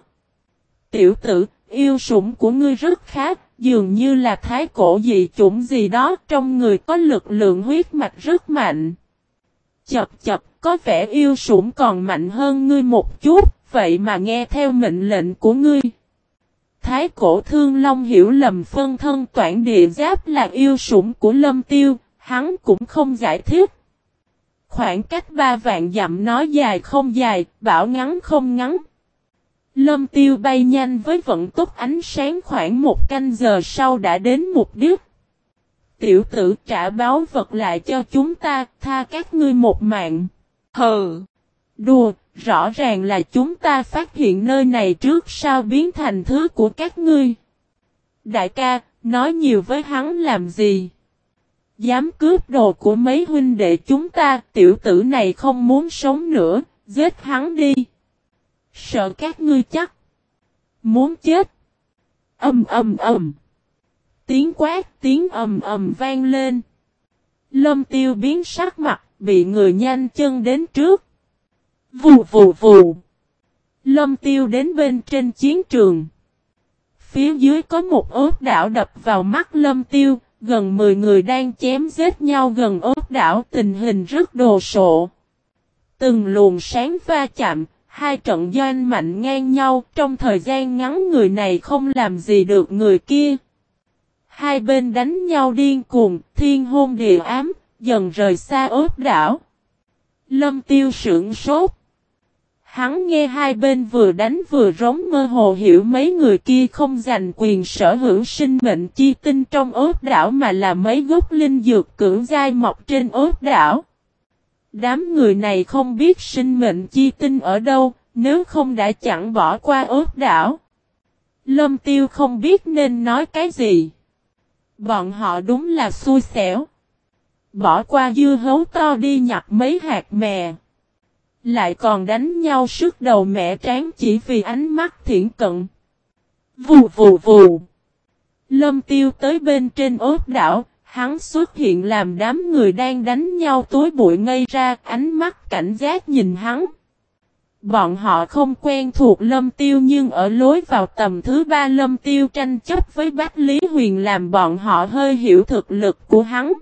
Tiểu tử, yêu sủng của ngươi rất khác, dường như là thái cổ dị chủng gì đó trong người có lực lượng huyết mạch rất mạnh. Chập chập, có vẻ yêu sủng còn mạnh hơn ngươi một chút, vậy mà nghe theo mệnh lệnh của ngươi. Thái cổ thương long hiểu lầm phân thân toản địa giáp là yêu sủng của lâm tiêu, hắn cũng không giải thích. Khoảng cách ba vạn dặm nói dài không dài, bảo ngắn không ngắn. Lâm tiêu bay nhanh với vận tốc ánh sáng khoảng một canh giờ sau đã đến mục đích. Tiểu tử trả báo vật lại cho chúng ta, tha các ngươi một mạng. Hờ! Đùa, rõ ràng là chúng ta phát hiện nơi này trước sao biến thành thứ của các ngươi. Đại ca, nói nhiều với hắn làm gì? Dám cướp đồ của mấy huynh đệ chúng ta, tiểu tử này không muốn sống nữa, giết hắn đi. Sợ các ngươi chắc. Muốn chết. Âm âm âm. Tiếng quát, tiếng ầm ầm vang lên. Lâm tiêu biến sắc mặt, bị người nhanh chân đến trước. Vù vù vù. Lâm tiêu đến bên trên chiến trường. Phía dưới có một ốp đảo đập vào mắt lâm tiêu, gần 10 người đang chém giết nhau gần ốp đảo tình hình rất đồ sộ. Từng luồng sáng va chạm, Hai trận doanh mạnh ngang nhau, trong thời gian ngắn người này không làm gì được người kia. Hai bên đánh nhau điên cuồng, thiên hôn địa ám, dần rời xa ốp đảo. Lâm tiêu sưởng sốt. Hắn nghe hai bên vừa đánh vừa rống mơ hồ hiểu mấy người kia không giành quyền sở hữu sinh mệnh chi tinh trong ốt đảo mà là mấy gốc linh dược cưỡng dai mọc trên ốt đảo. Đám người này không biết sinh mệnh chi tinh ở đâu, nếu không đã chẳng bỏ qua ớt đảo. Lâm tiêu không biết nên nói cái gì. Bọn họ đúng là xui xẻo. Bỏ qua dưa hấu to đi nhặt mấy hạt mè. Lại còn đánh nhau sức đầu mẹ tráng chỉ vì ánh mắt thiển cận. Vù vù vù. Lâm tiêu tới bên trên ốt đảo, Hắn xuất hiện làm đám người đang đánh nhau tối bụi ngây ra, ánh mắt cảnh giác nhìn hắn. Bọn họ không quen thuộc lâm tiêu nhưng ở lối vào tầm thứ ba lâm tiêu tranh chấp với Bách Lý Huyền làm bọn họ hơi hiểu thực lực của hắn.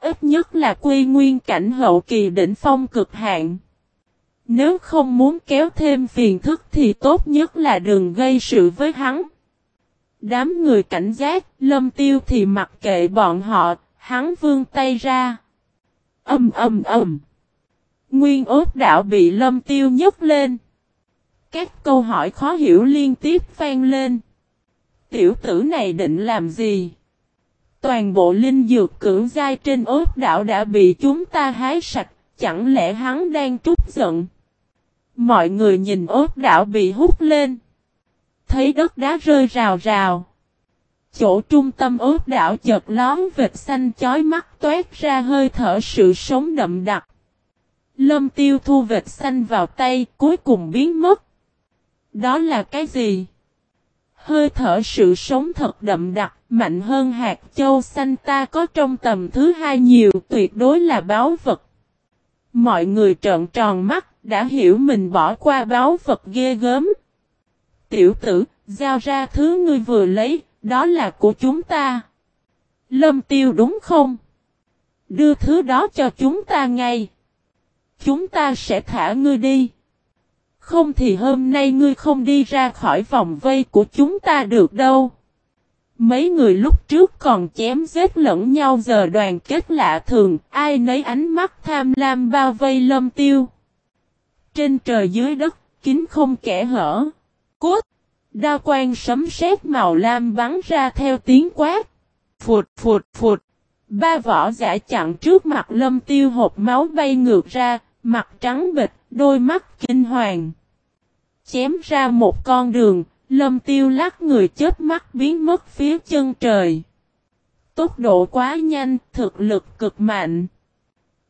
Ít nhất là quy nguyên cảnh hậu kỳ đỉnh phong cực hạn. Nếu không muốn kéo thêm phiền thức thì tốt nhất là đừng gây sự với hắn. Đám người cảnh giác, lâm tiêu thì mặc kệ bọn họ, hắn vươn tay ra. Âm âm âm. Nguyên ốt đạo bị lâm tiêu nhấc lên. Các câu hỏi khó hiểu liên tiếp vang lên. Tiểu tử này định làm gì? Toàn bộ linh dược cưỡng dai trên ốt đạo đã bị chúng ta hái sạch, chẳng lẽ hắn đang trút giận? Mọi người nhìn ốt đảo bị hút lên. Thấy đất đá rơi rào rào. Chỗ trung tâm ốt đảo chợt lón vệt xanh chói mắt toát ra hơi thở sự sống đậm đặc. Lâm tiêu thu vệt xanh vào tay cuối cùng biến mất. Đó là cái gì? Hơi thở sự sống thật đậm đặc, mạnh hơn hạt châu xanh ta có trong tầm thứ hai nhiều tuyệt đối là báo vật. Mọi người trợn tròn mắt, đã hiểu mình bỏ qua báo vật ghê gớm. Tiểu tử, giao ra thứ ngươi vừa lấy, đó là của chúng ta. Lâm tiêu đúng không? Đưa thứ đó cho chúng ta ngay. Chúng ta sẽ thả ngươi đi. Không thì hôm nay ngươi không đi ra khỏi vòng vây của chúng ta được đâu. Mấy người lúc trước còn chém giết lẫn nhau giờ đoàn kết lạ thường, ai nấy ánh mắt tham lam bao vây lâm tiêu. Trên trời dưới đất, kín không kẻ hở. Cốt! đa quan sấm sét màu lam bắn ra theo tiếng quát. Phụt phụt phụt. Ba vỏ giả chặn trước mặt lâm tiêu hộp máu bay ngược ra, mặt trắng bịch, đôi mắt kinh hoàng. Chém ra một con đường, lâm tiêu lắc người chết mắt biến mất phía chân trời. Tốc độ quá nhanh, thực lực cực mạnh.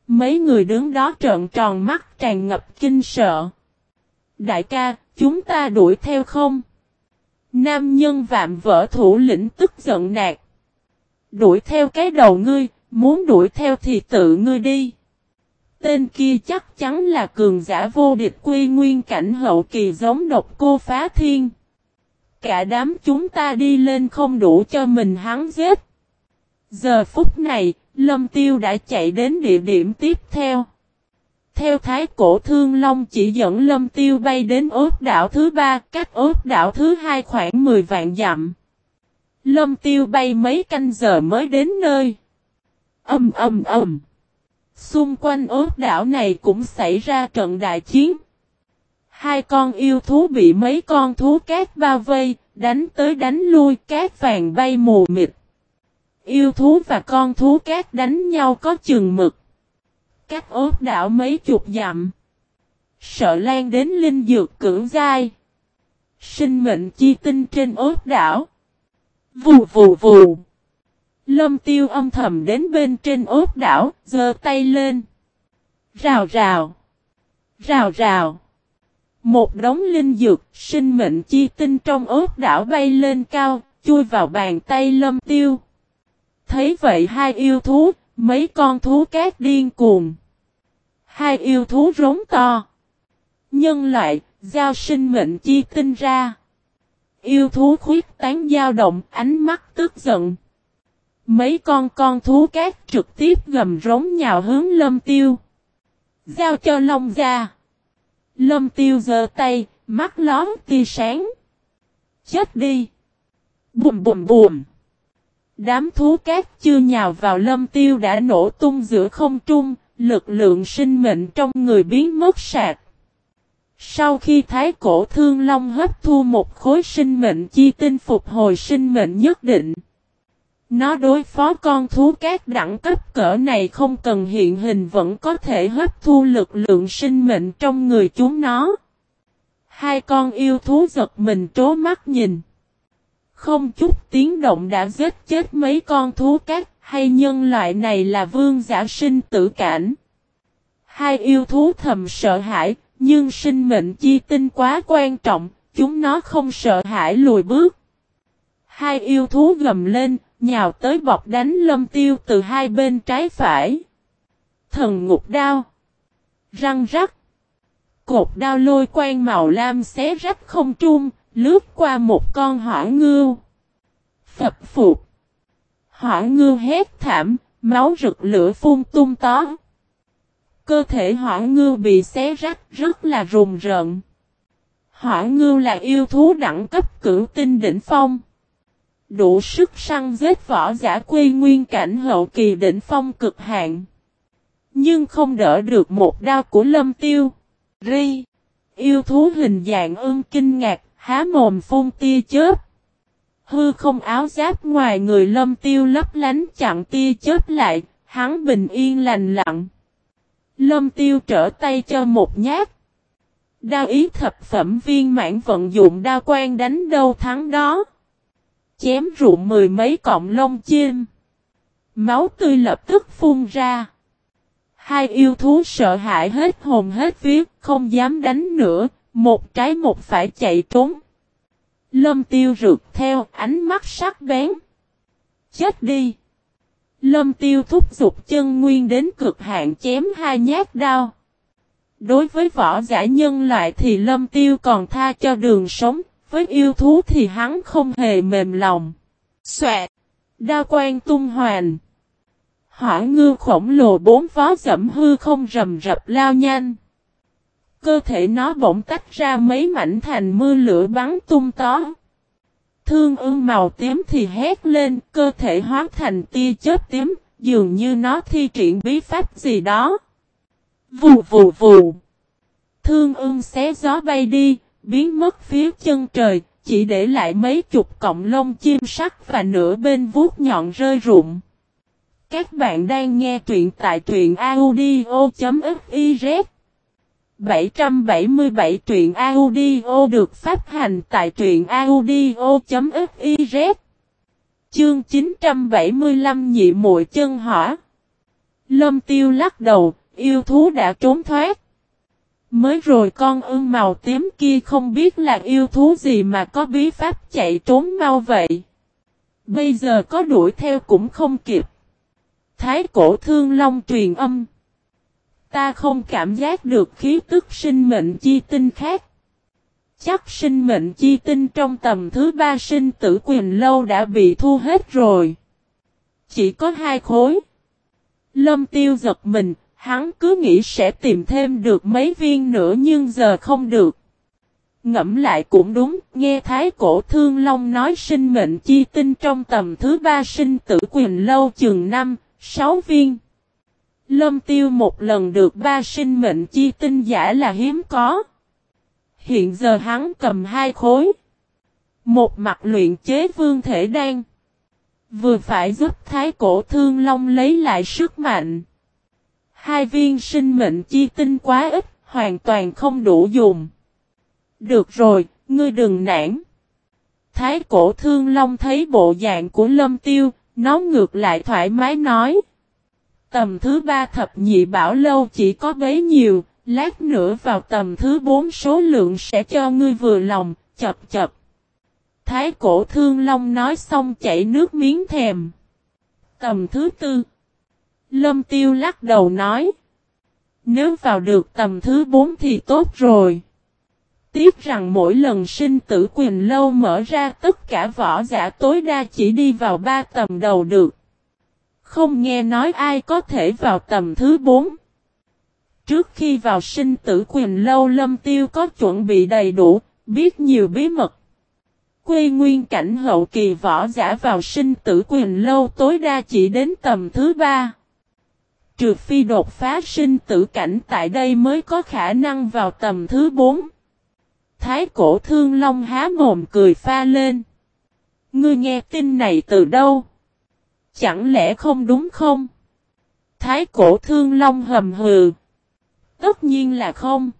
Mấy người đứng đó trợn tròn mắt tràn ngập kinh sợ. Đại ca, chúng ta đuổi theo không? Nam nhân vạm vỡ thủ lĩnh tức giận nạt. Đuổi theo cái đầu ngươi, muốn đuổi theo thì tự ngươi đi. Tên kia chắc chắn là cường giả vô địch quy nguyên cảnh hậu kỳ giống độc cô phá thiên. Cả đám chúng ta đi lên không đủ cho mình hắn giết. Giờ phút này, Lâm Tiêu đã chạy đến địa điểm tiếp theo. Theo thái cổ thương long chỉ dẫn lâm tiêu bay đến ốt đảo thứ ba, cách ốt đảo thứ hai khoảng 10 vạn dặm. Lâm tiêu bay mấy canh giờ mới đến nơi. Âm âm âm. Xung quanh ốt đảo này cũng xảy ra trận đại chiến. Hai con yêu thú bị mấy con thú cát bao vây, đánh tới đánh lui cát vàng bay mù mịt. Yêu thú và con thú cát đánh nhau có chừng mực Cát ốp đảo mấy chục dặm. Sợ lan đến linh dược cưỡng dai. Sinh mệnh chi tinh trên ốp đảo. Vù vù vù. Lâm tiêu âm thầm đến bên trên ốp đảo, giơ tay lên. Rào rào. Rào rào. Một đống linh dược, sinh mệnh chi tinh trong ốt đảo bay lên cao, chui vào bàn tay lâm tiêu. Thấy vậy hai yêu thú, mấy con thú cát điên cuồng. Hai yêu thú rống to. Nhân loại, giao sinh mệnh chi tinh ra. Yêu thú khuyết tán dao động, ánh mắt tức giận. Mấy con con thú cát trực tiếp gầm rống nhào hướng lâm tiêu. Giao cho long ra. Lâm tiêu giơ tay, mắt lón tia sáng. Chết đi. Bùm bùm bùm. Đám thú cát chưa nhào vào lâm tiêu đã nổ tung giữa không trung, lực lượng sinh mệnh trong người biến mất sạc. Sau khi thái cổ thương long hấp thu một khối sinh mệnh chi tinh phục hồi sinh mệnh nhất định. Nó đối phó con thú các đẳng cấp cỡ này không cần hiện hình vẫn có thể hấp thu lực lượng sinh mệnh trong người chúng nó. Hai con yêu thú giật mình trố mắt nhìn. Không chút tiếng động đã giết chết mấy con thú cát hay nhân loại này là vương giả sinh tử cảnh. Hai yêu thú thầm sợ hãi, nhưng sinh mệnh chi tinh quá quan trọng, chúng nó không sợ hãi lùi bước. Hai yêu thú gầm lên, nhào tới bọc đánh lâm tiêu từ hai bên trái phải. Thần ngục đao. Răng rắc. Cột đao lôi quang màu lam xé rách không trung, lướt qua một con hỏa ngưu. Phập phục. Hỏa ngưu hét thảm, máu rực lửa phun tung tó. Cơ thể hỏa ngưu bị xé rách rất là rùng rợn. Hỏa ngưu là yêu thú đẳng cấp cửu tinh đỉnh phong. Đủ sức săn giết võ giả quy nguyên cảnh hậu kỳ đỉnh phong cực hạn. Nhưng không đỡ được một đao của lâm tiêu. Ri. Yêu thú hình dạng ưng kinh ngạc, há mồm phun tia chớp. Hư không áo giáp ngoài người lâm tiêu lấp lánh chặn tia chớp lại, hắn bình yên lành lặng. Lâm tiêu trở tay cho một nhát. Đao ý thập phẩm viên mãn vận dụng đao quan đánh đâu thắng đó. Chém rụng mười mấy cọng lông chim. Máu tươi lập tức phun ra. Hai yêu thú sợ hãi hết hồn hết viết, không dám đánh nữa, một trái một phải chạy trốn. Lâm tiêu rượt theo, ánh mắt sắc bén. Chết đi! Lâm tiêu thúc giục chân nguyên đến cực hạn chém hai nhát đao. Đối với võ giả nhân loại thì lâm tiêu còn tha cho đường sống, với yêu thú thì hắn không hề mềm lòng. Xoẹt! đa quan tung hoàn. Hỏa ngư khổng lồ bốn vó dẫm hư không rầm rập lao nhanh. Cơ thể nó bỗng tách ra mấy mảnh thành mưa lửa bắn tung tó. Thương ưng màu tím thì hét lên, cơ thể hóa thành tia chớp tím, dường như nó thi triển bí pháp gì đó. Vù vù vù. Thương ưng xé gió bay đi, biến mất phía chân trời, chỉ để lại mấy chục cọng lông chim sắt và nửa bên vuốt nhọn rơi rụng. Các bạn đang nghe truyện tại truyện audio.fiz 777 truyện audio được phát hành tại truyện audio.fiz Chương 975 nhị muội chân hỏa Lâm tiêu lắc đầu, yêu thú đã trốn thoát. Mới rồi con ưng màu tím kia không biết là yêu thú gì mà có bí pháp chạy trốn mau vậy. Bây giờ có đuổi theo cũng không kịp. Thái cổ thương long truyền âm. Ta không cảm giác được khí tức sinh mệnh chi tinh khác. Chắc sinh mệnh chi tinh trong tầm thứ ba sinh tử quyền lâu đã bị thu hết rồi. Chỉ có hai khối. Lâm tiêu giật mình, hắn cứ nghĩ sẽ tìm thêm được mấy viên nữa nhưng giờ không được. Ngẫm lại cũng đúng, nghe Thái Cổ Thương Long nói sinh mệnh chi tinh trong tầm thứ ba sinh tử quyền lâu chừng năm, sáu viên. Lâm tiêu một lần được ba sinh mệnh chi tinh giả là hiếm có. Hiện giờ hắn cầm hai khối. Một mặt luyện chế vương thể đan. Vừa phải giúp thái cổ thương long lấy lại sức mạnh. Hai viên sinh mệnh chi tinh quá ít, hoàn toàn không đủ dùng. Được rồi, ngươi đừng nản. Thái cổ thương long thấy bộ dạng của lâm tiêu, nó ngược lại thoải mái nói. Tầm thứ ba thập nhị bảo lâu chỉ có bấy nhiêu, lát nữa vào tầm thứ bốn số lượng sẽ cho ngươi vừa lòng, chập chập. Thái cổ thương long nói xong chảy nước miếng thèm. Tầm thứ tư. Lâm tiêu lắc đầu nói. Nếu vào được tầm thứ bốn thì tốt rồi. Tiếc rằng mỗi lần sinh tử quyền lâu mở ra tất cả võ giả tối đa chỉ đi vào ba tầm đầu được. Không nghe nói ai có thể vào tầm thứ bốn. Trước khi vào sinh tử quyền lâu lâm tiêu có chuẩn bị đầy đủ, biết nhiều bí mật. Quê nguyên cảnh hậu kỳ võ giả vào sinh tử quyền lâu tối đa chỉ đến tầm thứ ba. Trừ phi đột phá sinh tử cảnh tại đây mới có khả năng vào tầm thứ bốn. Thái cổ thương long há mồm cười pha lên. Ngươi nghe tin này từ đâu? Chẳng lẽ không đúng không? Thái cổ thương long hầm hừ. Tất nhiên là không.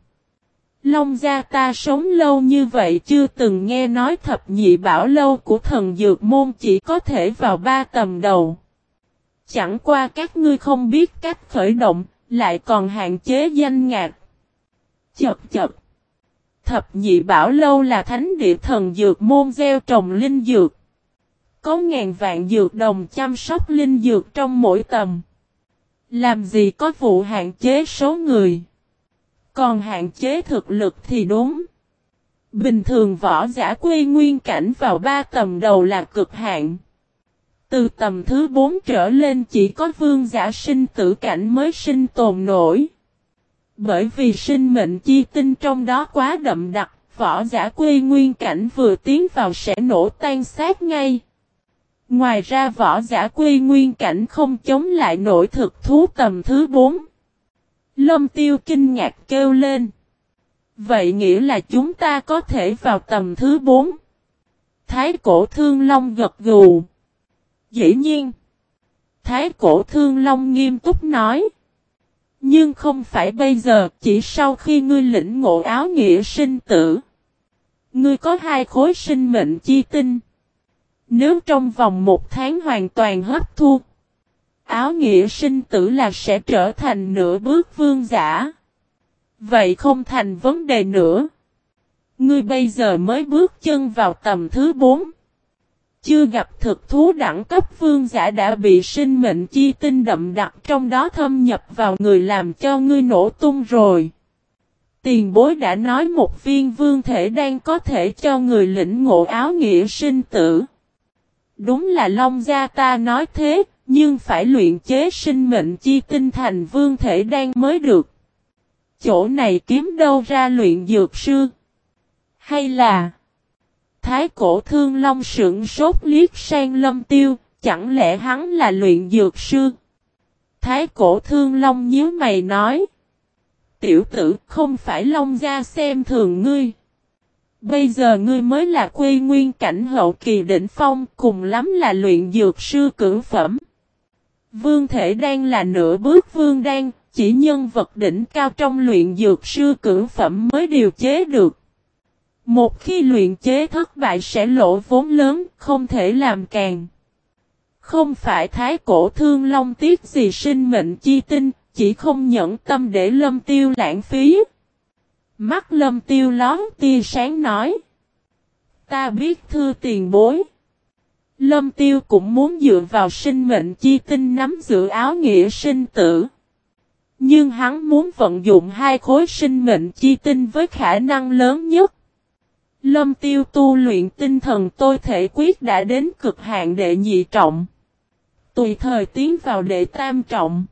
Long gia ta sống lâu như vậy chưa từng nghe nói thập nhị bảo lâu của thần dược môn chỉ có thể vào ba tầm đầu. Chẳng qua các ngươi không biết cách khởi động, lại còn hạn chế danh ngạc. Chập chập. Thập nhị bảo lâu là thánh địa thần dược môn gieo trồng linh dược. Có ngàn vạn dược đồng chăm sóc linh dược trong mỗi tầm. Làm gì có vụ hạn chế số người. Còn hạn chế thực lực thì đúng. Bình thường võ giả quê nguyên cảnh vào ba tầm đầu là cực hạn. Từ tầm thứ bốn trở lên chỉ có vương giả sinh tử cảnh mới sinh tồn nổi. Bởi vì sinh mệnh chi tinh trong đó quá đậm đặc, võ giả quê nguyên cảnh vừa tiến vào sẽ nổ tan sát ngay. Ngoài ra võ giả quy nguyên cảnh không chống lại nổi thực thú tầm thứ 4. Lâm tiêu kinh ngạc kêu lên. Vậy nghĩa là chúng ta có thể vào tầm thứ 4. Thái cổ thương long gật gù. Dĩ nhiên. Thái cổ thương long nghiêm túc nói. Nhưng không phải bây giờ, chỉ sau khi ngươi lĩnh ngộ áo nghĩa sinh tử. Ngươi có hai khối sinh mệnh chi tinh. Nếu trong vòng một tháng hoàn toàn hấp thu, áo nghĩa sinh tử là sẽ trở thành nửa bước vương giả. Vậy không thành vấn đề nữa. Ngươi bây giờ mới bước chân vào tầm thứ bốn. Chưa gặp thực thú đẳng cấp vương giả đã bị sinh mệnh chi tinh đậm đặc trong đó thâm nhập vào người làm cho ngươi nổ tung rồi. Tiền bối đã nói một viên vương thể đang có thể cho người lĩnh ngộ áo nghĩa sinh tử. Đúng là Long Gia ta nói thế, nhưng phải luyện chế sinh mệnh chi tinh thành vương thể đang mới được. Chỗ này kiếm đâu ra luyện dược sư? Hay là... Thái cổ thương long sững sốt liếc sang lâm tiêu, chẳng lẽ hắn là luyện dược sư? Thái cổ thương long nhíu mày nói. Tiểu tử không phải long gia xem thường ngươi. Bây giờ ngươi mới là quê nguyên cảnh hậu kỳ đỉnh phong cùng lắm là luyện dược sư cưỡng phẩm. Vương thể đang là nửa bước vương đang, chỉ nhân vật đỉnh cao trong luyện dược sư cưỡng phẩm mới điều chế được. Một khi luyện chế thất bại sẽ lỗ vốn lớn, không thể làm càng. Không phải thái cổ thương long tiếc gì sinh mệnh chi tinh, chỉ không nhẫn tâm để lâm tiêu lãng phí. Mắt lâm tiêu lón tia sáng nói. Ta biết thư tiền bối. Lâm tiêu cũng muốn dựa vào sinh mệnh chi tinh nắm giữ áo nghĩa sinh tử. Nhưng hắn muốn vận dụng hai khối sinh mệnh chi tinh với khả năng lớn nhất. Lâm tiêu tu luyện tinh thần tôi thể quyết đã đến cực hạn đệ nhị trọng. Tùy thời tiến vào đệ tam trọng.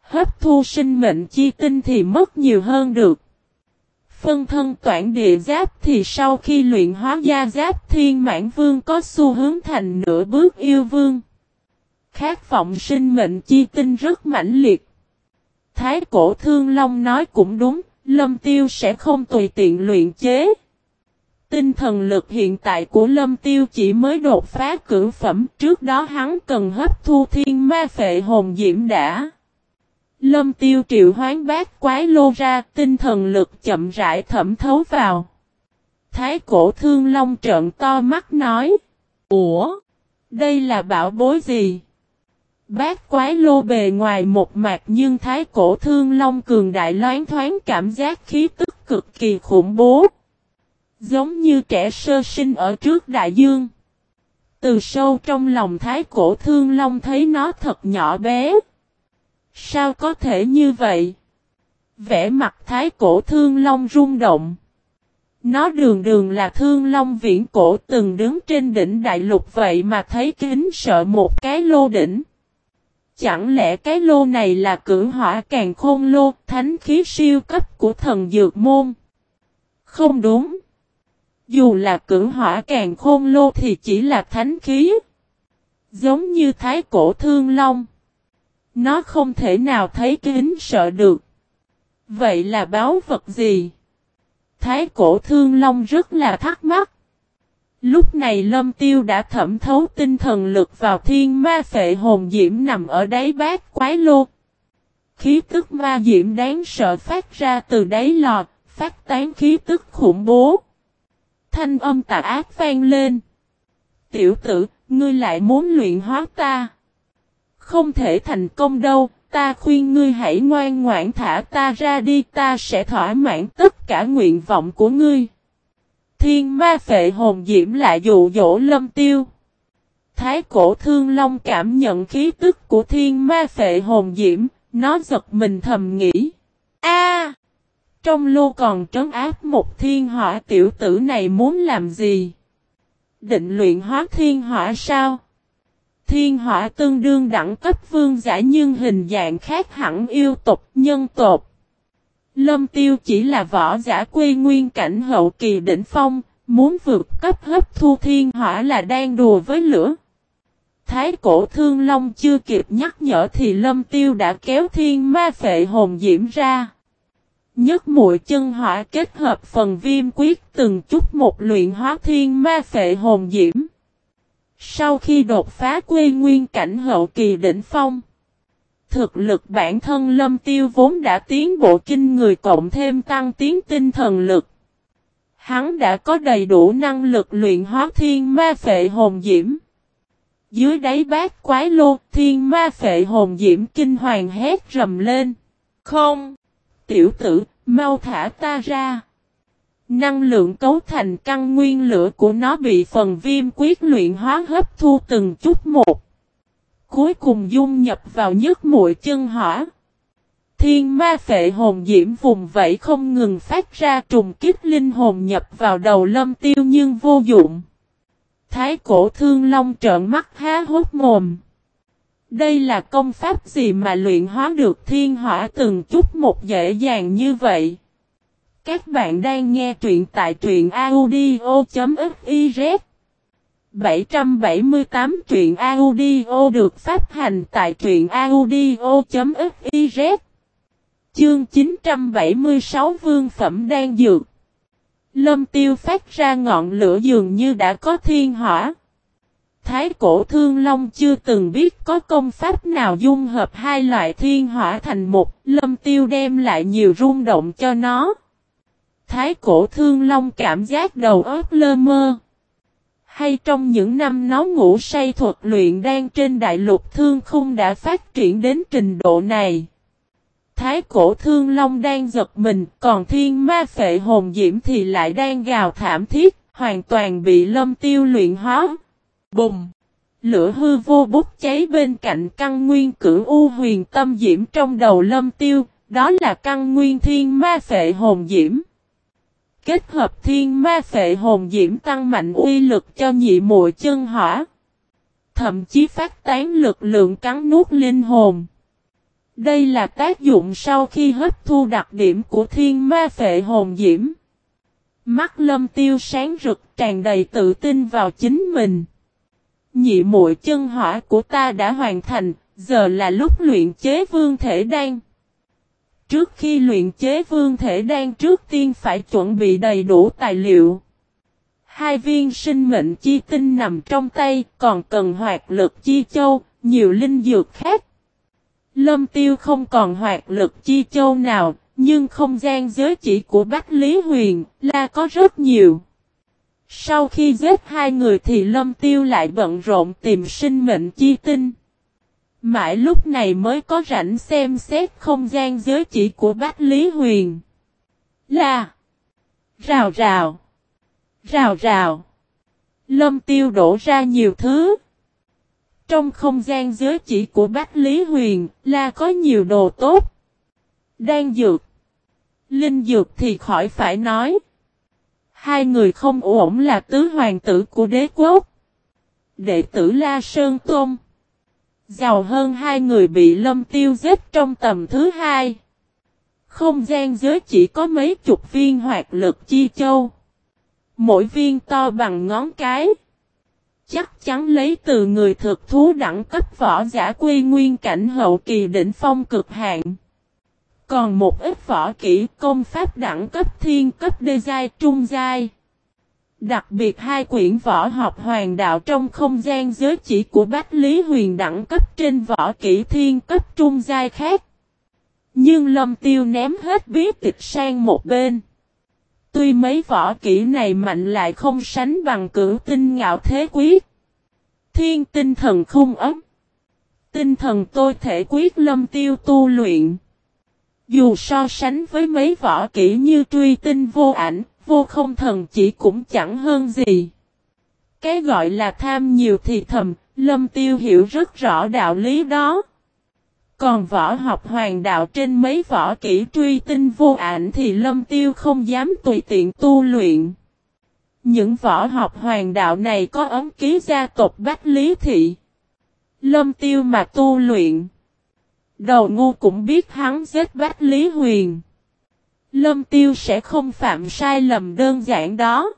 Hấp thu sinh mệnh chi tinh thì mất nhiều hơn được. Phân thân toản địa giáp thì sau khi luyện hóa gia giáp thiên mãn vương có xu hướng thành nửa bước yêu vương. Khát vọng sinh mệnh chi tinh rất mãnh liệt. Thái cổ thương long nói cũng đúng, lâm tiêu sẽ không tùy tiện luyện chế. Tinh thần lực hiện tại của lâm tiêu chỉ mới đột phá cử phẩm, trước đó hắn cần hấp thu thiên ma phệ hồn diễm đã. Lâm tiêu triệu hoán bát quái lô ra, tinh thần lực chậm rãi thẩm thấu vào. Thái cổ thương long trợn to mắt nói. Ủa? Đây là bảo bối gì? Bát quái lô bề ngoài một mạc nhưng thái cổ thương long cường đại loáng thoáng cảm giác khí tức cực kỳ khủng bố. Giống như trẻ sơ sinh ở trước đại dương. Từ sâu trong lòng thái cổ thương long thấy nó thật nhỏ bé. Sao có thể như vậy? Vẽ mặt thái cổ thương long rung động. Nó đường đường là thương long viễn cổ từng đứng trên đỉnh đại lục vậy mà thấy kính sợ một cái lô đỉnh. Chẳng lẽ cái lô này là cử hỏa càng khôn lô, thánh khí siêu cấp của thần dược môn? Không đúng. Dù là cử hỏa càng khôn lô thì chỉ là thánh khí. Giống như thái cổ thương long. Nó không thể nào thấy kính sợ được. Vậy là báo vật gì? Thái cổ thương long rất là thắc mắc. Lúc này lâm tiêu đã thẩm thấu tinh thần lực vào thiên ma phệ hồn diễm nằm ở đáy bát quái lô. Khí tức ma diễm đáng sợ phát ra từ đáy lọt, phát tán khí tức khủng bố. Thanh âm tà ác vang lên. Tiểu tử, ngươi lại muốn luyện hóa ta. Không thể thành công đâu, ta khuyên ngươi hãy ngoan ngoãn thả ta ra đi ta sẽ thỏa mãn tất cả nguyện vọng của ngươi. Thiên ma phệ hồn diễm lại dụ dỗ lâm tiêu. Thái cổ thương long cảm nhận khí tức của thiên ma phệ hồn diễm, nó giật mình thầm nghĩ. A, trong lô còn trấn áp một thiên hỏa tiểu tử này muốn làm gì? Định luyện hóa thiên hỏa sao? Thiên hỏa tương đương đẳng cấp vương giả nhưng hình dạng khác hẳn yêu tộc nhân tộc. Lâm tiêu chỉ là võ giả quê nguyên cảnh hậu kỳ đỉnh phong, muốn vượt cấp hấp thu thiên hỏa là đang đùa với lửa. Thái cổ thương long chưa kịp nhắc nhở thì lâm tiêu đã kéo thiên ma phệ hồn diễm ra. Nhất mũi chân hỏa kết hợp phần viêm quyết từng chút một luyện hóa thiên ma phệ hồn diễm. Sau khi đột phá quê nguyên cảnh hậu kỳ đỉnh phong, thực lực bản thân lâm tiêu vốn đã tiến bộ kinh người cộng thêm tăng tiến tinh thần lực. Hắn đã có đầy đủ năng lực luyện hóa thiên ma phệ hồn diễm. Dưới đáy bát quái lô, thiên ma phệ hồn diễm kinh hoàng hét rầm lên. Không! Tiểu tử, mau thả ta ra! Năng lượng cấu thành căn nguyên lửa của nó bị phần viêm quyết luyện hóa hấp thu từng chút một. Cuối cùng dung nhập vào nhất mũi chân hỏa. Thiên ma phệ hồn diễm vùng vẫy không ngừng phát ra trùng kích linh hồn nhập vào đầu lâm tiêu nhưng vô dụng. Thái cổ thương long trợn mắt há hốt mồm. Đây là công pháp gì mà luyện hóa được thiên hỏa từng chút một dễ dàng như vậy? Các bạn đang nghe truyện tại truyện audio.fiz 778 truyện audio được phát hành tại truyện audio.fiz Chương 976 Vương Phẩm đang dược Lâm tiêu phát ra ngọn lửa dường như đã có thiên hỏa. Thái cổ thương long chưa từng biết có công pháp nào dung hợp hai loại thiên hỏa thành một, lâm tiêu đem lại nhiều rung động cho nó. Thái cổ thương long cảm giác đầu óc lơ mơ. Hay trong những năm nó ngủ say thuật luyện đang trên đại lục thương khung đã phát triển đến trình độ này. Thái cổ thương long đang giật mình, còn thiên ma phệ hồn diễm thì lại đang gào thảm thiết, hoàn toàn bị lâm tiêu luyện hóa. Bùng! Lửa hư vô bút cháy bên cạnh căn nguyên cửu u huyền tâm diễm trong đầu lâm tiêu, đó là căn nguyên thiên ma phệ hồn diễm. Kết hợp thiên ma phệ hồn diễm tăng mạnh uy lực cho nhị mùa chân hỏa. Thậm chí phát tán lực lượng cắn nuốt linh hồn. Đây là tác dụng sau khi hấp thu đặc điểm của thiên ma phệ hồn diễm. Mắt lâm tiêu sáng rực tràn đầy tự tin vào chính mình. Nhị muội chân hỏa của ta đã hoàn thành, giờ là lúc luyện chế vương thể đan. Trước khi luyện chế vương thể đan trước tiên phải chuẩn bị đầy đủ tài liệu. Hai viên sinh mệnh chi tinh nằm trong tay, còn cần hoạt lực chi châu, nhiều linh dược khác. Lâm tiêu không còn hoạt lực chi châu nào, nhưng không gian giới chỉ của Bách Lý Huyền là có rất nhiều. Sau khi giết hai người thì Lâm Tiêu lại bận rộn tìm sinh mệnh chi tinh. Mãi lúc này mới có rảnh xem xét không gian giới chỉ của Bách Lý Huyền. Là Rào rào Rào rào Lâm Tiêu đổ ra nhiều thứ. Trong không gian giới chỉ của Bách Lý Huyền là có nhiều đồ tốt. Đang dược. Linh dược thì khỏi phải nói. Hai người không ổn là tứ hoàng tử của đế quốc. Đệ tử La Sơn Tôn. Giàu hơn hai người bị lâm tiêu giết trong tầm thứ hai. Không gian giới chỉ có mấy chục viên hoạt lực chi châu. Mỗi viên to bằng ngón cái. Chắc chắn lấy từ người thực thú đẳng cấp võ giả quy nguyên cảnh hậu kỳ đỉnh phong cực hạn. Còn một ít võ kỹ, công pháp đẳng cấp thiên cấp đê giai trung giai. Đặc biệt hai quyển võ học hoàng đạo trong không gian giới chỉ của Bách Lý Huyền đẳng cấp trên võ kỹ thiên cấp trung giai khác. Nhưng Lâm Tiêu ném hết bí tịch sang một bên. Tuy mấy võ kỹ này mạnh lại không sánh bằng cửu tinh ngạo thế quyết. Thiên tinh thần không ấm. Tinh thần tôi thể quyết lâm tiêu tu luyện. Dù so sánh với mấy võ kỹ như truy tinh vô ảnh, vô không thần chỉ cũng chẳng hơn gì. Cái gọi là tham nhiều thì thầm, lâm tiêu hiểu rất rõ đạo lý đó. Còn võ học hoàng đạo trên mấy võ kỹ truy tinh vô ảnh thì lâm tiêu không dám tùy tiện tu luyện. Những võ học hoàng đạo này có ấm ký gia tộc Bách Lý Thị. Lâm tiêu mà tu luyện. Đầu ngu cũng biết hắn giết Bách Lý Huyền. Lâm tiêu sẽ không phạm sai lầm đơn giản đó.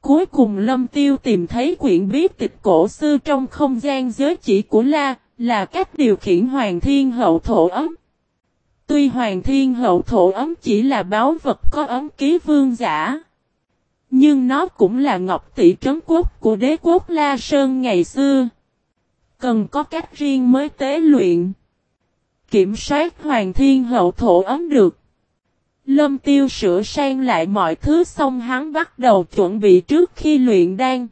Cuối cùng Lâm Tiêu tìm thấy quyển bí tịch cổ xưa trong không gian giới chỉ của La, là cách điều khiển Hoàng Thiên Hậu Thổ ấm. Tuy Hoàng Thiên Hậu Thổ ấm chỉ là báo vật có ấm ký vương giả. Nhưng nó cũng là ngọc tỷ trấn quốc của đế quốc La Sơn ngày xưa. Cần có cách riêng mới tế luyện. Kiểm soát Hoàng Thiên Hậu Thổ ấm được. Lâm Tiêu sửa sang lại mọi thứ xong hắn bắt đầu chuẩn bị trước khi luyện đan.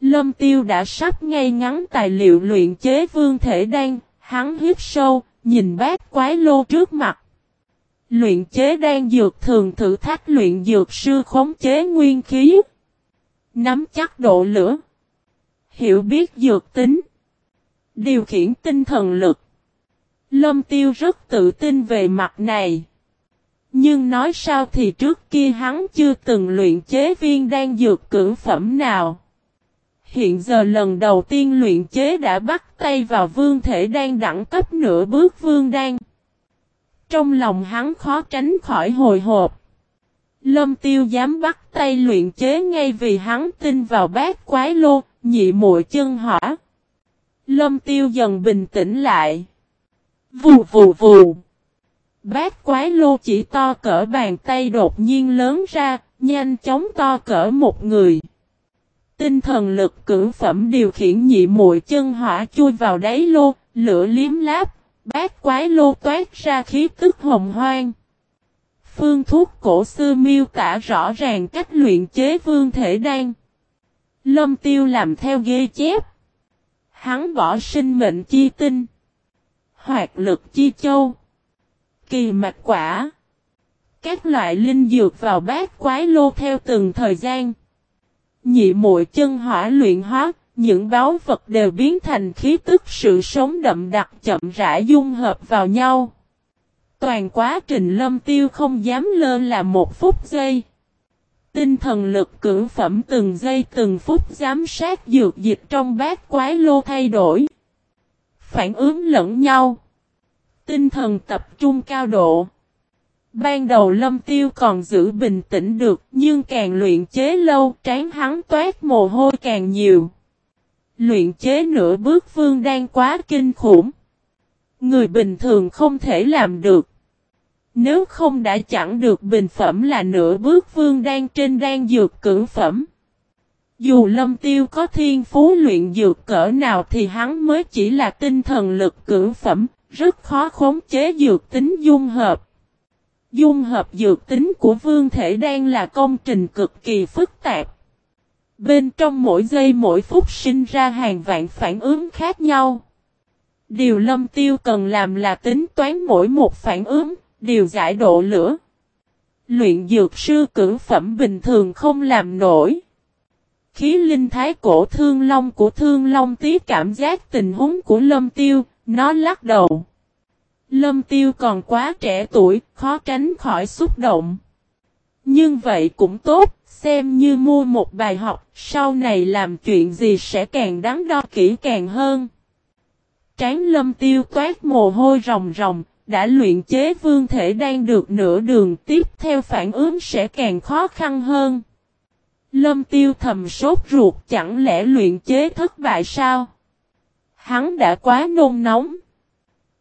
Lâm Tiêu đã sắp ngay ngắn tài liệu luyện chế vương thể đan, hắn hít sâu, nhìn bát quái lô trước mặt. Luyện chế đan dược thường thử thách luyện dược sư khống chế nguyên khí. Nắm chắc độ lửa. Hiểu biết dược tính. Điều khiển tinh thần lực. Lâm Tiêu rất tự tin về mặt này. Nhưng nói sao thì trước kia hắn chưa từng luyện chế viên đan dược cử phẩm nào. Hiện giờ lần đầu tiên luyện chế đã bắt tay vào vương thể đan đẳng cấp nửa bước vương đan. Trong lòng hắn khó tránh khỏi hồi hộp. Lâm tiêu dám bắt tay luyện chế ngay vì hắn tin vào bát quái lô, nhị muội chân hỏa. Lâm tiêu dần bình tĩnh lại. Vù vù vù. Bát quái lô chỉ to cỡ bàn tay đột nhiên lớn ra, nhanh chóng to cỡ một người. Tinh thần lực cử phẩm điều khiển nhị muội chân hỏa chui vào đáy lô, lửa liếm láp, bát quái lô toát ra khí tức hồng hoang. Phương thuốc cổ xưa miêu tả rõ ràng cách luyện chế vương thể đan. Lâm tiêu làm theo ghi chép. Hắn bỏ sinh mệnh chi tinh. Hoạt lực chi châu. Kỳ mạch quả. Các loại linh dược vào bát quái lô theo từng thời gian. Nhị muội chân hỏa luyện hóa, những báo vật đều biến thành khí tức sự sống đậm đặc chậm rãi dung hợp vào nhau. Toàn quá trình lâm tiêu không dám lơ là một phút giây. Tinh thần lực cử phẩm từng giây từng phút giám sát dược dịch trong bát quái lô thay đổi. Phản ứng lẫn nhau. Tinh thần tập trung cao độ. Ban đầu lâm tiêu còn giữ bình tĩnh được, nhưng càng luyện chế lâu, trán hắn toát mồ hôi càng nhiều. Luyện chế nửa bước vương đang quá kinh khủng. Người bình thường không thể làm được. Nếu không đã chẳng được bình phẩm là nửa bước vương đang trên đang dược cử phẩm. Dù lâm tiêu có thiên phú luyện dược cỡ nào thì hắn mới chỉ là tinh thần lực cử phẩm, rất khó khống chế dược tính dung hợp. Dung hợp dược tính của vương thể đang là công trình cực kỳ phức tạp. Bên trong mỗi giây mỗi phút sinh ra hàng vạn phản ứng khác nhau. Điều lâm tiêu cần làm là tính toán mỗi một phản ứng, điều giải độ lửa. Luyện dược sư cử phẩm bình thường không làm nổi. Khí linh thái cổ thương long của thương long tí cảm giác tình huống của lâm tiêu, nó lắc đầu. Lâm tiêu còn quá trẻ tuổi, khó tránh khỏi xúc động. Nhưng vậy cũng tốt, xem như mua một bài học, sau này làm chuyện gì sẽ càng đắn đo kỹ càng hơn. Tráng lâm tiêu toát mồ hôi ròng ròng, đã luyện chế vương thể đang được nửa đường tiếp theo phản ứng sẽ càng khó khăn hơn. Lâm tiêu thầm sốt ruột, chẳng lẽ luyện chế thất bại sao? Hắn đã quá nôn nóng.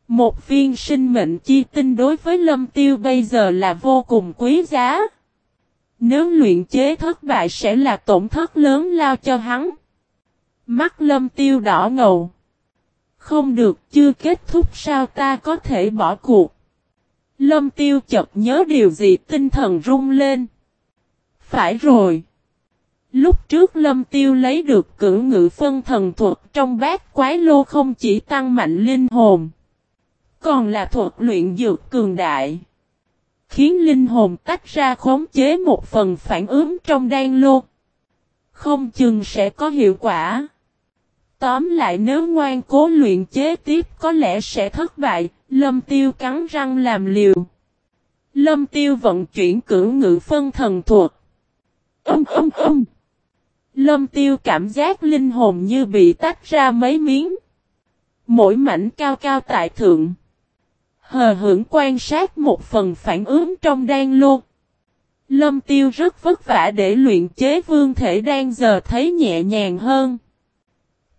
Một viên sinh mệnh chi tinh đối với lâm tiêu bây giờ là vô cùng quý giá. Nếu luyện chế thất bại sẽ là tổn thất lớn lao cho hắn. Mắt lâm tiêu đỏ ngầu. Không được, chưa kết thúc sao ta có thể bỏ cuộc. Lâm tiêu chợt nhớ điều gì, tinh thần rung lên. Phải rồi. Lúc trước lâm tiêu lấy được cử ngự phân thần thuật trong bát quái lô không chỉ tăng mạnh linh hồn. Còn là thuật luyện dược cường đại. Khiến linh hồn tách ra khống chế một phần phản ứng trong đan lô. Không chừng sẽ có hiệu quả. Tóm lại nếu ngoan cố luyện chế tiếp có lẽ sẽ thất bại, lâm tiêu cắn răng làm liều. Lâm tiêu vận chuyển cử ngự phân thần thuật. Âm âm âm. Lâm tiêu cảm giác linh hồn như bị tách ra mấy miếng. Mỗi mảnh cao cao tại thượng. Hờ hưởng quan sát một phần phản ứng trong đan lô. Lâm tiêu rất vất vả để luyện chế vương thể đang giờ thấy nhẹ nhàng hơn.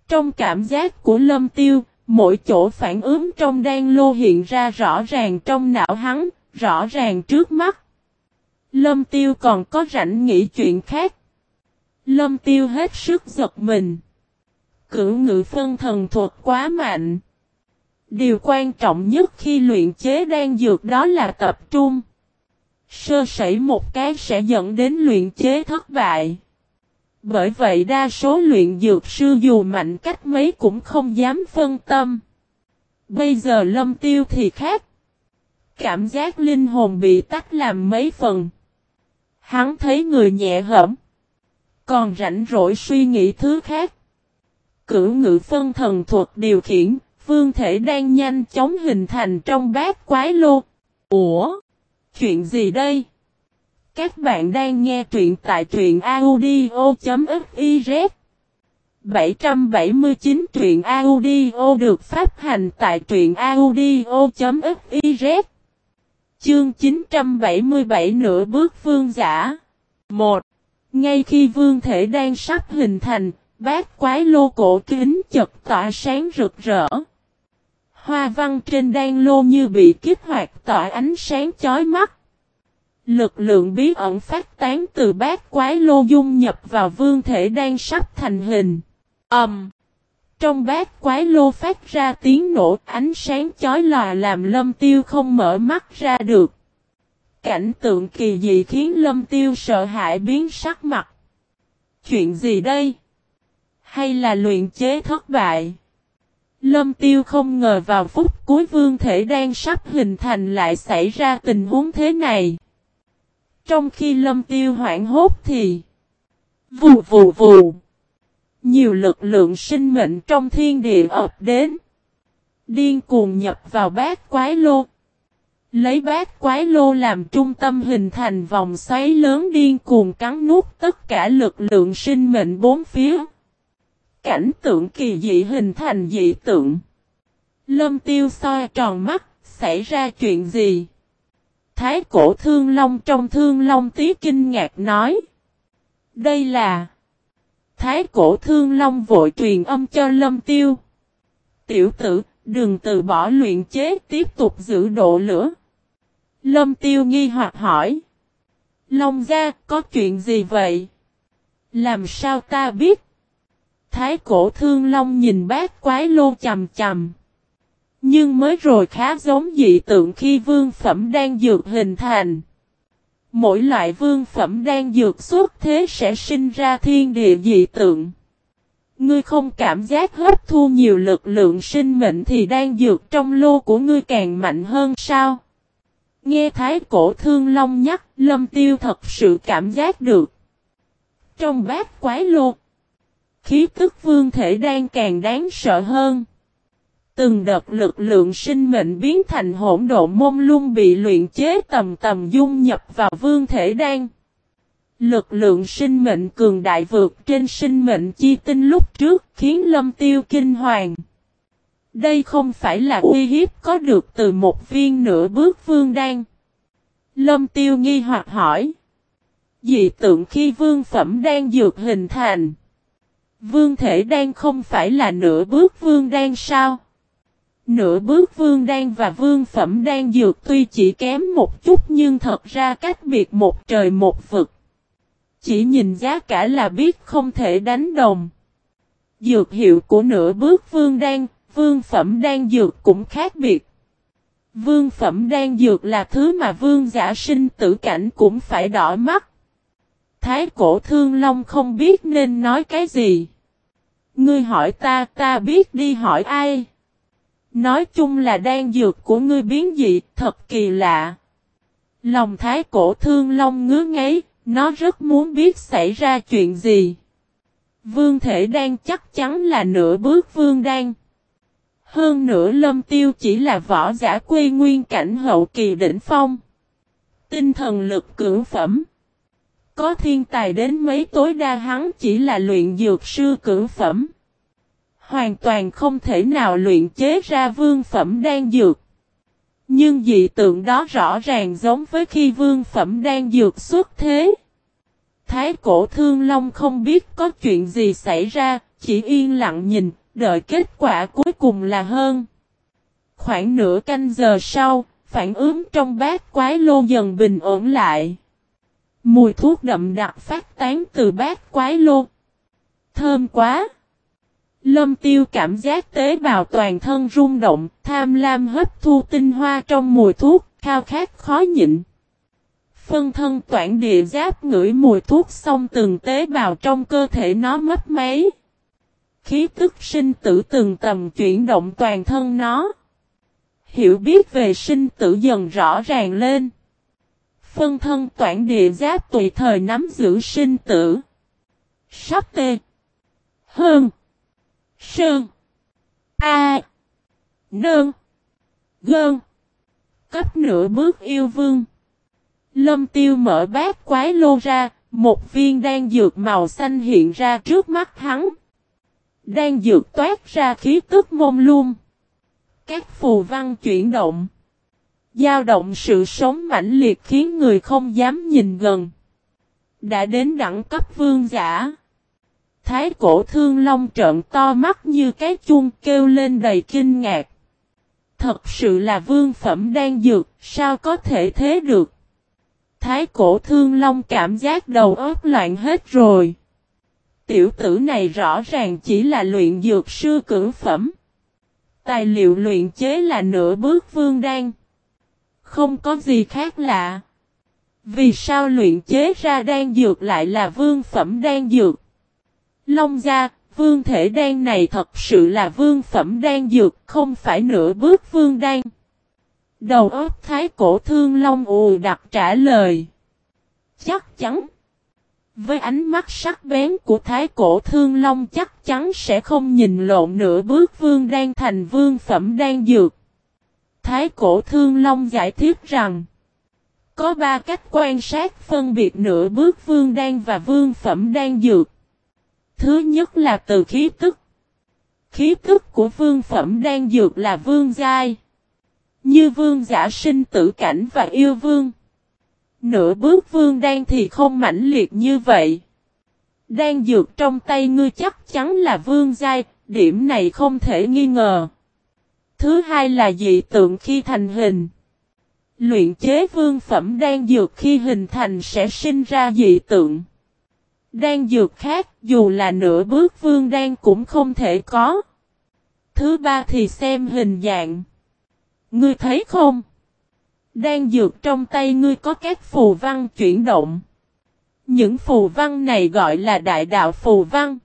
Trong cảm giác của lâm tiêu, mỗi chỗ phản ứng trong đan lô hiện ra rõ ràng trong não hắn, rõ ràng trước mắt. Lâm tiêu còn có rảnh nghĩ chuyện khác. Lâm tiêu hết sức giật mình. Cửu ngự phân thần thuật quá mạnh. Điều quan trọng nhất khi luyện chế đan dược đó là tập trung. Sơ sẩy một cái sẽ dẫn đến luyện chế thất bại. Bởi vậy đa số luyện dược sư dù mạnh cách mấy cũng không dám phân tâm. Bây giờ lâm tiêu thì khác. Cảm giác linh hồn bị tách làm mấy phần. Hắn thấy người nhẹ hẫm. Còn rảnh rỗi suy nghĩ thứ khác. Cửu ngự phân thần thuật điều khiển, vương thể đang nhanh chóng hình thành trong bát quái lô. Ủa? Chuyện gì đây? Các bạn đang nghe truyện tại truyện audio.fiz 779 truyện audio được phát hành tại truyện audio.fiz Chương 977 nửa bước phương giả 1. Ngay khi vương thể đang sắp hình thành, bát quái lô cổ kính chật tỏa sáng rực rỡ. Hoa văn trên đan lô như bị kích hoạt tỏa ánh sáng chói mắt. Lực lượng bí ẩn phát tán từ bát quái lô dung nhập vào vương thể đang sắp thành hình. Ầm. Um, trong bát quái lô phát ra tiếng nổ ánh sáng chói lòa làm lâm tiêu không mở mắt ra được. Cảnh tượng kỳ dị khiến lâm tiêu sợ hãi biến sắc mặt. Chuyện gì đây? Hay là luyện chế thất bại? Lâm tiêu không ngờ vào phút cuối vương thể đang sắp hình thành lại xảy ra tình huống thế này. Trong khi lâm tiêu hoảng hốt thì, Vù vù vù, Nhiều lực lượng sinh mệnh trong thiên địa ập đến Điên cuồng nhập vào bát quái lô Lấy bát quái lô làm trung tâm hình thành vòng xoáy lớn điên cuồng cắn nuốt tất cả lực lượng sinh mệnh bốn phía Cảnh tượng kỳ dị hình thành dị tượng Lâm tiêu soi tròn mắt Xảy ra chuyện gì Thái cổ thương long trong thương long tí kinh ngạc nói. Đây là. Thái cổ thương long vội truyền âm cho lâm tiêu. Tiểu tử, đừng từ bỏ luyện chế tiếp tục giữ độ lửa. Lâm tiêu nghi hoặc hỏi. Long gia, có chuyện gì vậy? Làm sao ta biết? Thái cổ thương long nhìn bác quái lô chầm chầm. Nhưng mới rồi khá giống dị tượng khi vương phẩm đang dược hình thành. Mỗi loại vương phẩm đang dược xuất thế sẽ sinh ra thiên địa dị tượng. Ngươi không cảm giác hấp thu nhiều lực lượng sinh mệnh thì đang dược trong lô của ngươi càng mạnh hơn sao? Nghe thái cổ thương long nhắc, lâm tiêu thật sự cảm giác được. Trong bát quái lột, khí tức vương thể đang càng đáng sợ hơn. Từng đợt lực lượng sinh mệnh biến thành hỗn độn mông lung bị luyện chế tầm tầm dung nhập vào vương thể đan. Lực lượng sinh mệnh cường đại vượt trên sinh mệnh chi tinh lúc trước khiến lâm tiêu kinh hoàng. Đây không phải là uy hiếp có được từ một viên nửa bước vương đan. Lâm tiêu nghi hoặc hỏi. Dị tượng khi vương phẩm đang dược hình thành. Vương thể đan không phải là nửa bước vương đan sao? Nửa bước vương đan và vương phẩm đan dược tuy chỉ kém một chút nhưng thật ra cách biệt một trời một vực. Chỉ nhìn giá cả là biết không thể đánh đồng. Dược hiệu của nửa bước vương đan, vương phẩm đan dược cũng khác biệt. Vương phẩm đan dược là thứ mà vương giả sinh tử cảnh cũng phải đỏ mắt. Thái cổ thương long không biết nên nói cái gì. Ngươi hỏi ta, ta biết đi hỏi ai. Nói chung là đan dược của ngươi biến dị, thật kỳ lạ. Lòng thái cổ thương long ngứa ngáy, nó rất muốn biết xảy ra chuyện gì. Vương thể đan chắc chắn là nửa bước vương đan. Hơn nữa lâm tiêu chỉ là võ giả quê nguyên cảnh hậu kỳ đỉnh phong. Tinh thần lực cưỡng phẩm. Có thiên tài đến mấy tối đa hắn chỉ là luyện dược sư cưỡng phẩm hoàn toàn không thể nào luyện chế ra vương phẩm đan dược. Nhưng dị tượng đó rõ ràng giống với khi vương phẩm đang dược xuất thế. Thái cổ thương long không biết có chuyện gì xảy ra, chỉ yên lặng nhìn, đợi kết quả cuối cùng là hơn. Khoảng nửa canh giờ sau, phản ứng trong bát quái lô dần bình ổn lại. Mùi thuốc đậm đặc phát tán từ bát quái lô. Thơm quá! Lâm tiêu cảm giác tế bào toàn thân rung động, tham lam hấp thu tinh hoa trong mùi thuốc, khao khát khó nhịn. Phân thân toản địa giáp ngửi mùi thuốc xong từng tế bào trong cơ thể nó mất máy. Khí tức sinh tử từng tầm chuyển động toàn thân nó. Hiểu biết về sinh tử dần rõ ràng lên. Phân thân toản địa giáp tùy thời nắm giữ sinh tử. Sắp tê. Hơn. Sơn. A. Nơn. Gơn. Cấp nửa bước yêu vương. Lâm tiêu mở bát quái lô ra, một viên đan dược màu xanh hiện ra trước mắt hắn đang dược toát ra khí tức mông lung. Các phù văn chuyển động. dao động sự sống mãnh liệt khiến người không dám nhìn gần. Đã đến đẳng cấp vương giả. Thái cổ thương long trợn to mắt như cái chuông kêu lên đầy kinh ngạc. Thật sự là vương phẩm đang dược, sao có thể thế được? Thái cổ thương long cảm giác đầu óc loạn hết rồi. Tiểu tử này rõ ràng chỉ là luyện dược sư cử phẩm. Tài liệu luyện chế là nửa bước vương đan. Không có gì khác lạ. Vì sao luyện chế ra đan dược lại là vương phẩm đan dược? Long gia, vương thể đan này thật sự là vương phẩm đan dược, không phải nửa bước vương đan. Đầu óc thái cổ thương long ù đặt trả lời. Chắc chắn. Với ánh mắt sắc bén của thái cổ thương long chắc chắn sẽ không nhìn lộn nửa bước vương đang thành vương phẩm đang dược. Thái cổ thương long giải thích rằng. Có ba cách quan sát phân biệt nửa bước vương đan và vương phẩm đan dược. Thứ nhất là từ khí tức. Khí tức của vương phẩm đang dược là vương giai. Như vương giả sinh tử cảnh và yêu vương. Nửa bước vương đan thì không mãnh liệt như vậy. Đan dược trong tay ngươi chắc chắn là vương giai, điểm này không thể nghi ngờ. Thứ hai là dị tượng khi thành hình. Luyện chế vương phẩm đan dược khi hình thành sẽ sinh ra dị tượng. Đan dược khác, dù là nửa bước vương đan cũng không thể có. Thứ ba thì xem hình dạng. Ngươi thấy không? Đan dược trong tay ngươi có các phù văn chuyển động. Những phù văn này gọi là đại đạo phù văn.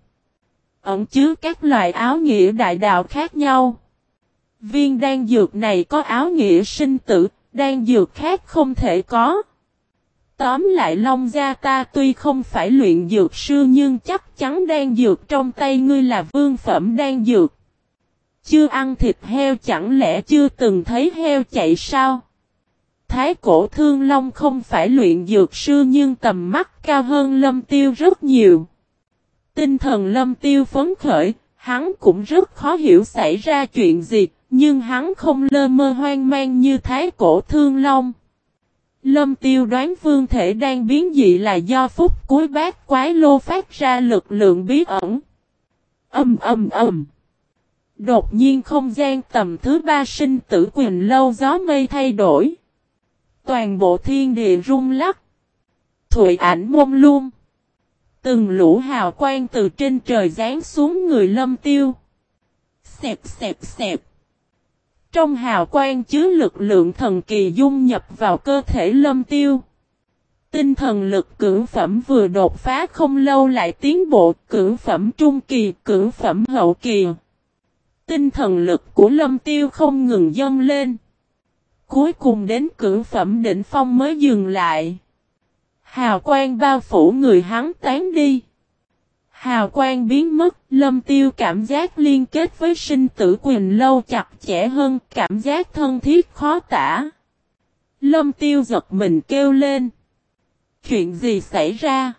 Ẩn chứa các loại áo nghĩa đại đạo khác nhau. Viên đan dược này có áo nghĩa sinh tử, đan dược khác không thể có. Tóm lại Long Gia ta tuy không phải luyện dược sư nhưng chắc chắn đan dược trong tay ngươi là vương phẩm đan dược. Chưa ăn thịt heo chẳng lẽ chưa từng thấy heo chạy sao? Thái cổ thương long không phải luyện dược sư nhưng tầm mắt cao hơn lâm tiêu rất nhiều. Tinh thần lâm tiêu phấn khởi, hắn cũng rất khó hiểu xảy ra chuyện gì, nhưng hắn không lơ mơ hoang mang như thái cổ thương long. Lâm tiêu đoán vương thể đang biến dị là do phút cuối bát quái lô phát ra lực lượng bí ẩn. Âm âm âm. Đột nhiên không gian tầm thứ ba sinh tử quyền lâu gió mây thay đổi. Toàn bộ thiên địa rung lắc. Thụy ảnh mông lung. Từng lũ hào quang từ trên trời rán xuống người lâm tiêu. Xẹp xẹp xẹp. Trong hào quang chứa lực lượng thần kỳ dung nhập vào cơ thể lâm tiêu. Tinh thần lực cử phẩm vừa đột phá không lâu lại tiến bộ cử phẩm trung kỳ, cử phẩm hậu kỳ. Tinh thần lực của lâm tiêu không ngừng dâng lên. Cuối cùng đến cưỡng phẩm đỉnh phong mới dừng lại. Hào quang bao phủ người hắn tán đi. Hào quang biến mất, lâm tiêu cảm giác liên kết với sinh tử quyền lâu chặt chẽ hơn, cảm giác thân thiết khó tả. Lâm tiêu giật mình kêu lên. Chuyện gì xảy ra?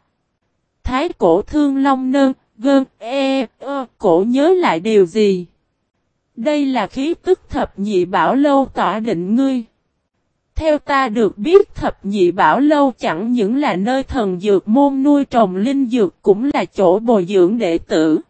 Thái cổ thương long nơ, gơn, e, ơ, cổ nhớ lại điều gì? Đây là khí tức thập nhị bảo lâu tỏa định ngươi. Theo ta được biết, thập nhị bảo lâu chẳng những là nơi thần dược môn nuôi trồng linh dược cũng là chỗ bồi dưỡng đệ tử.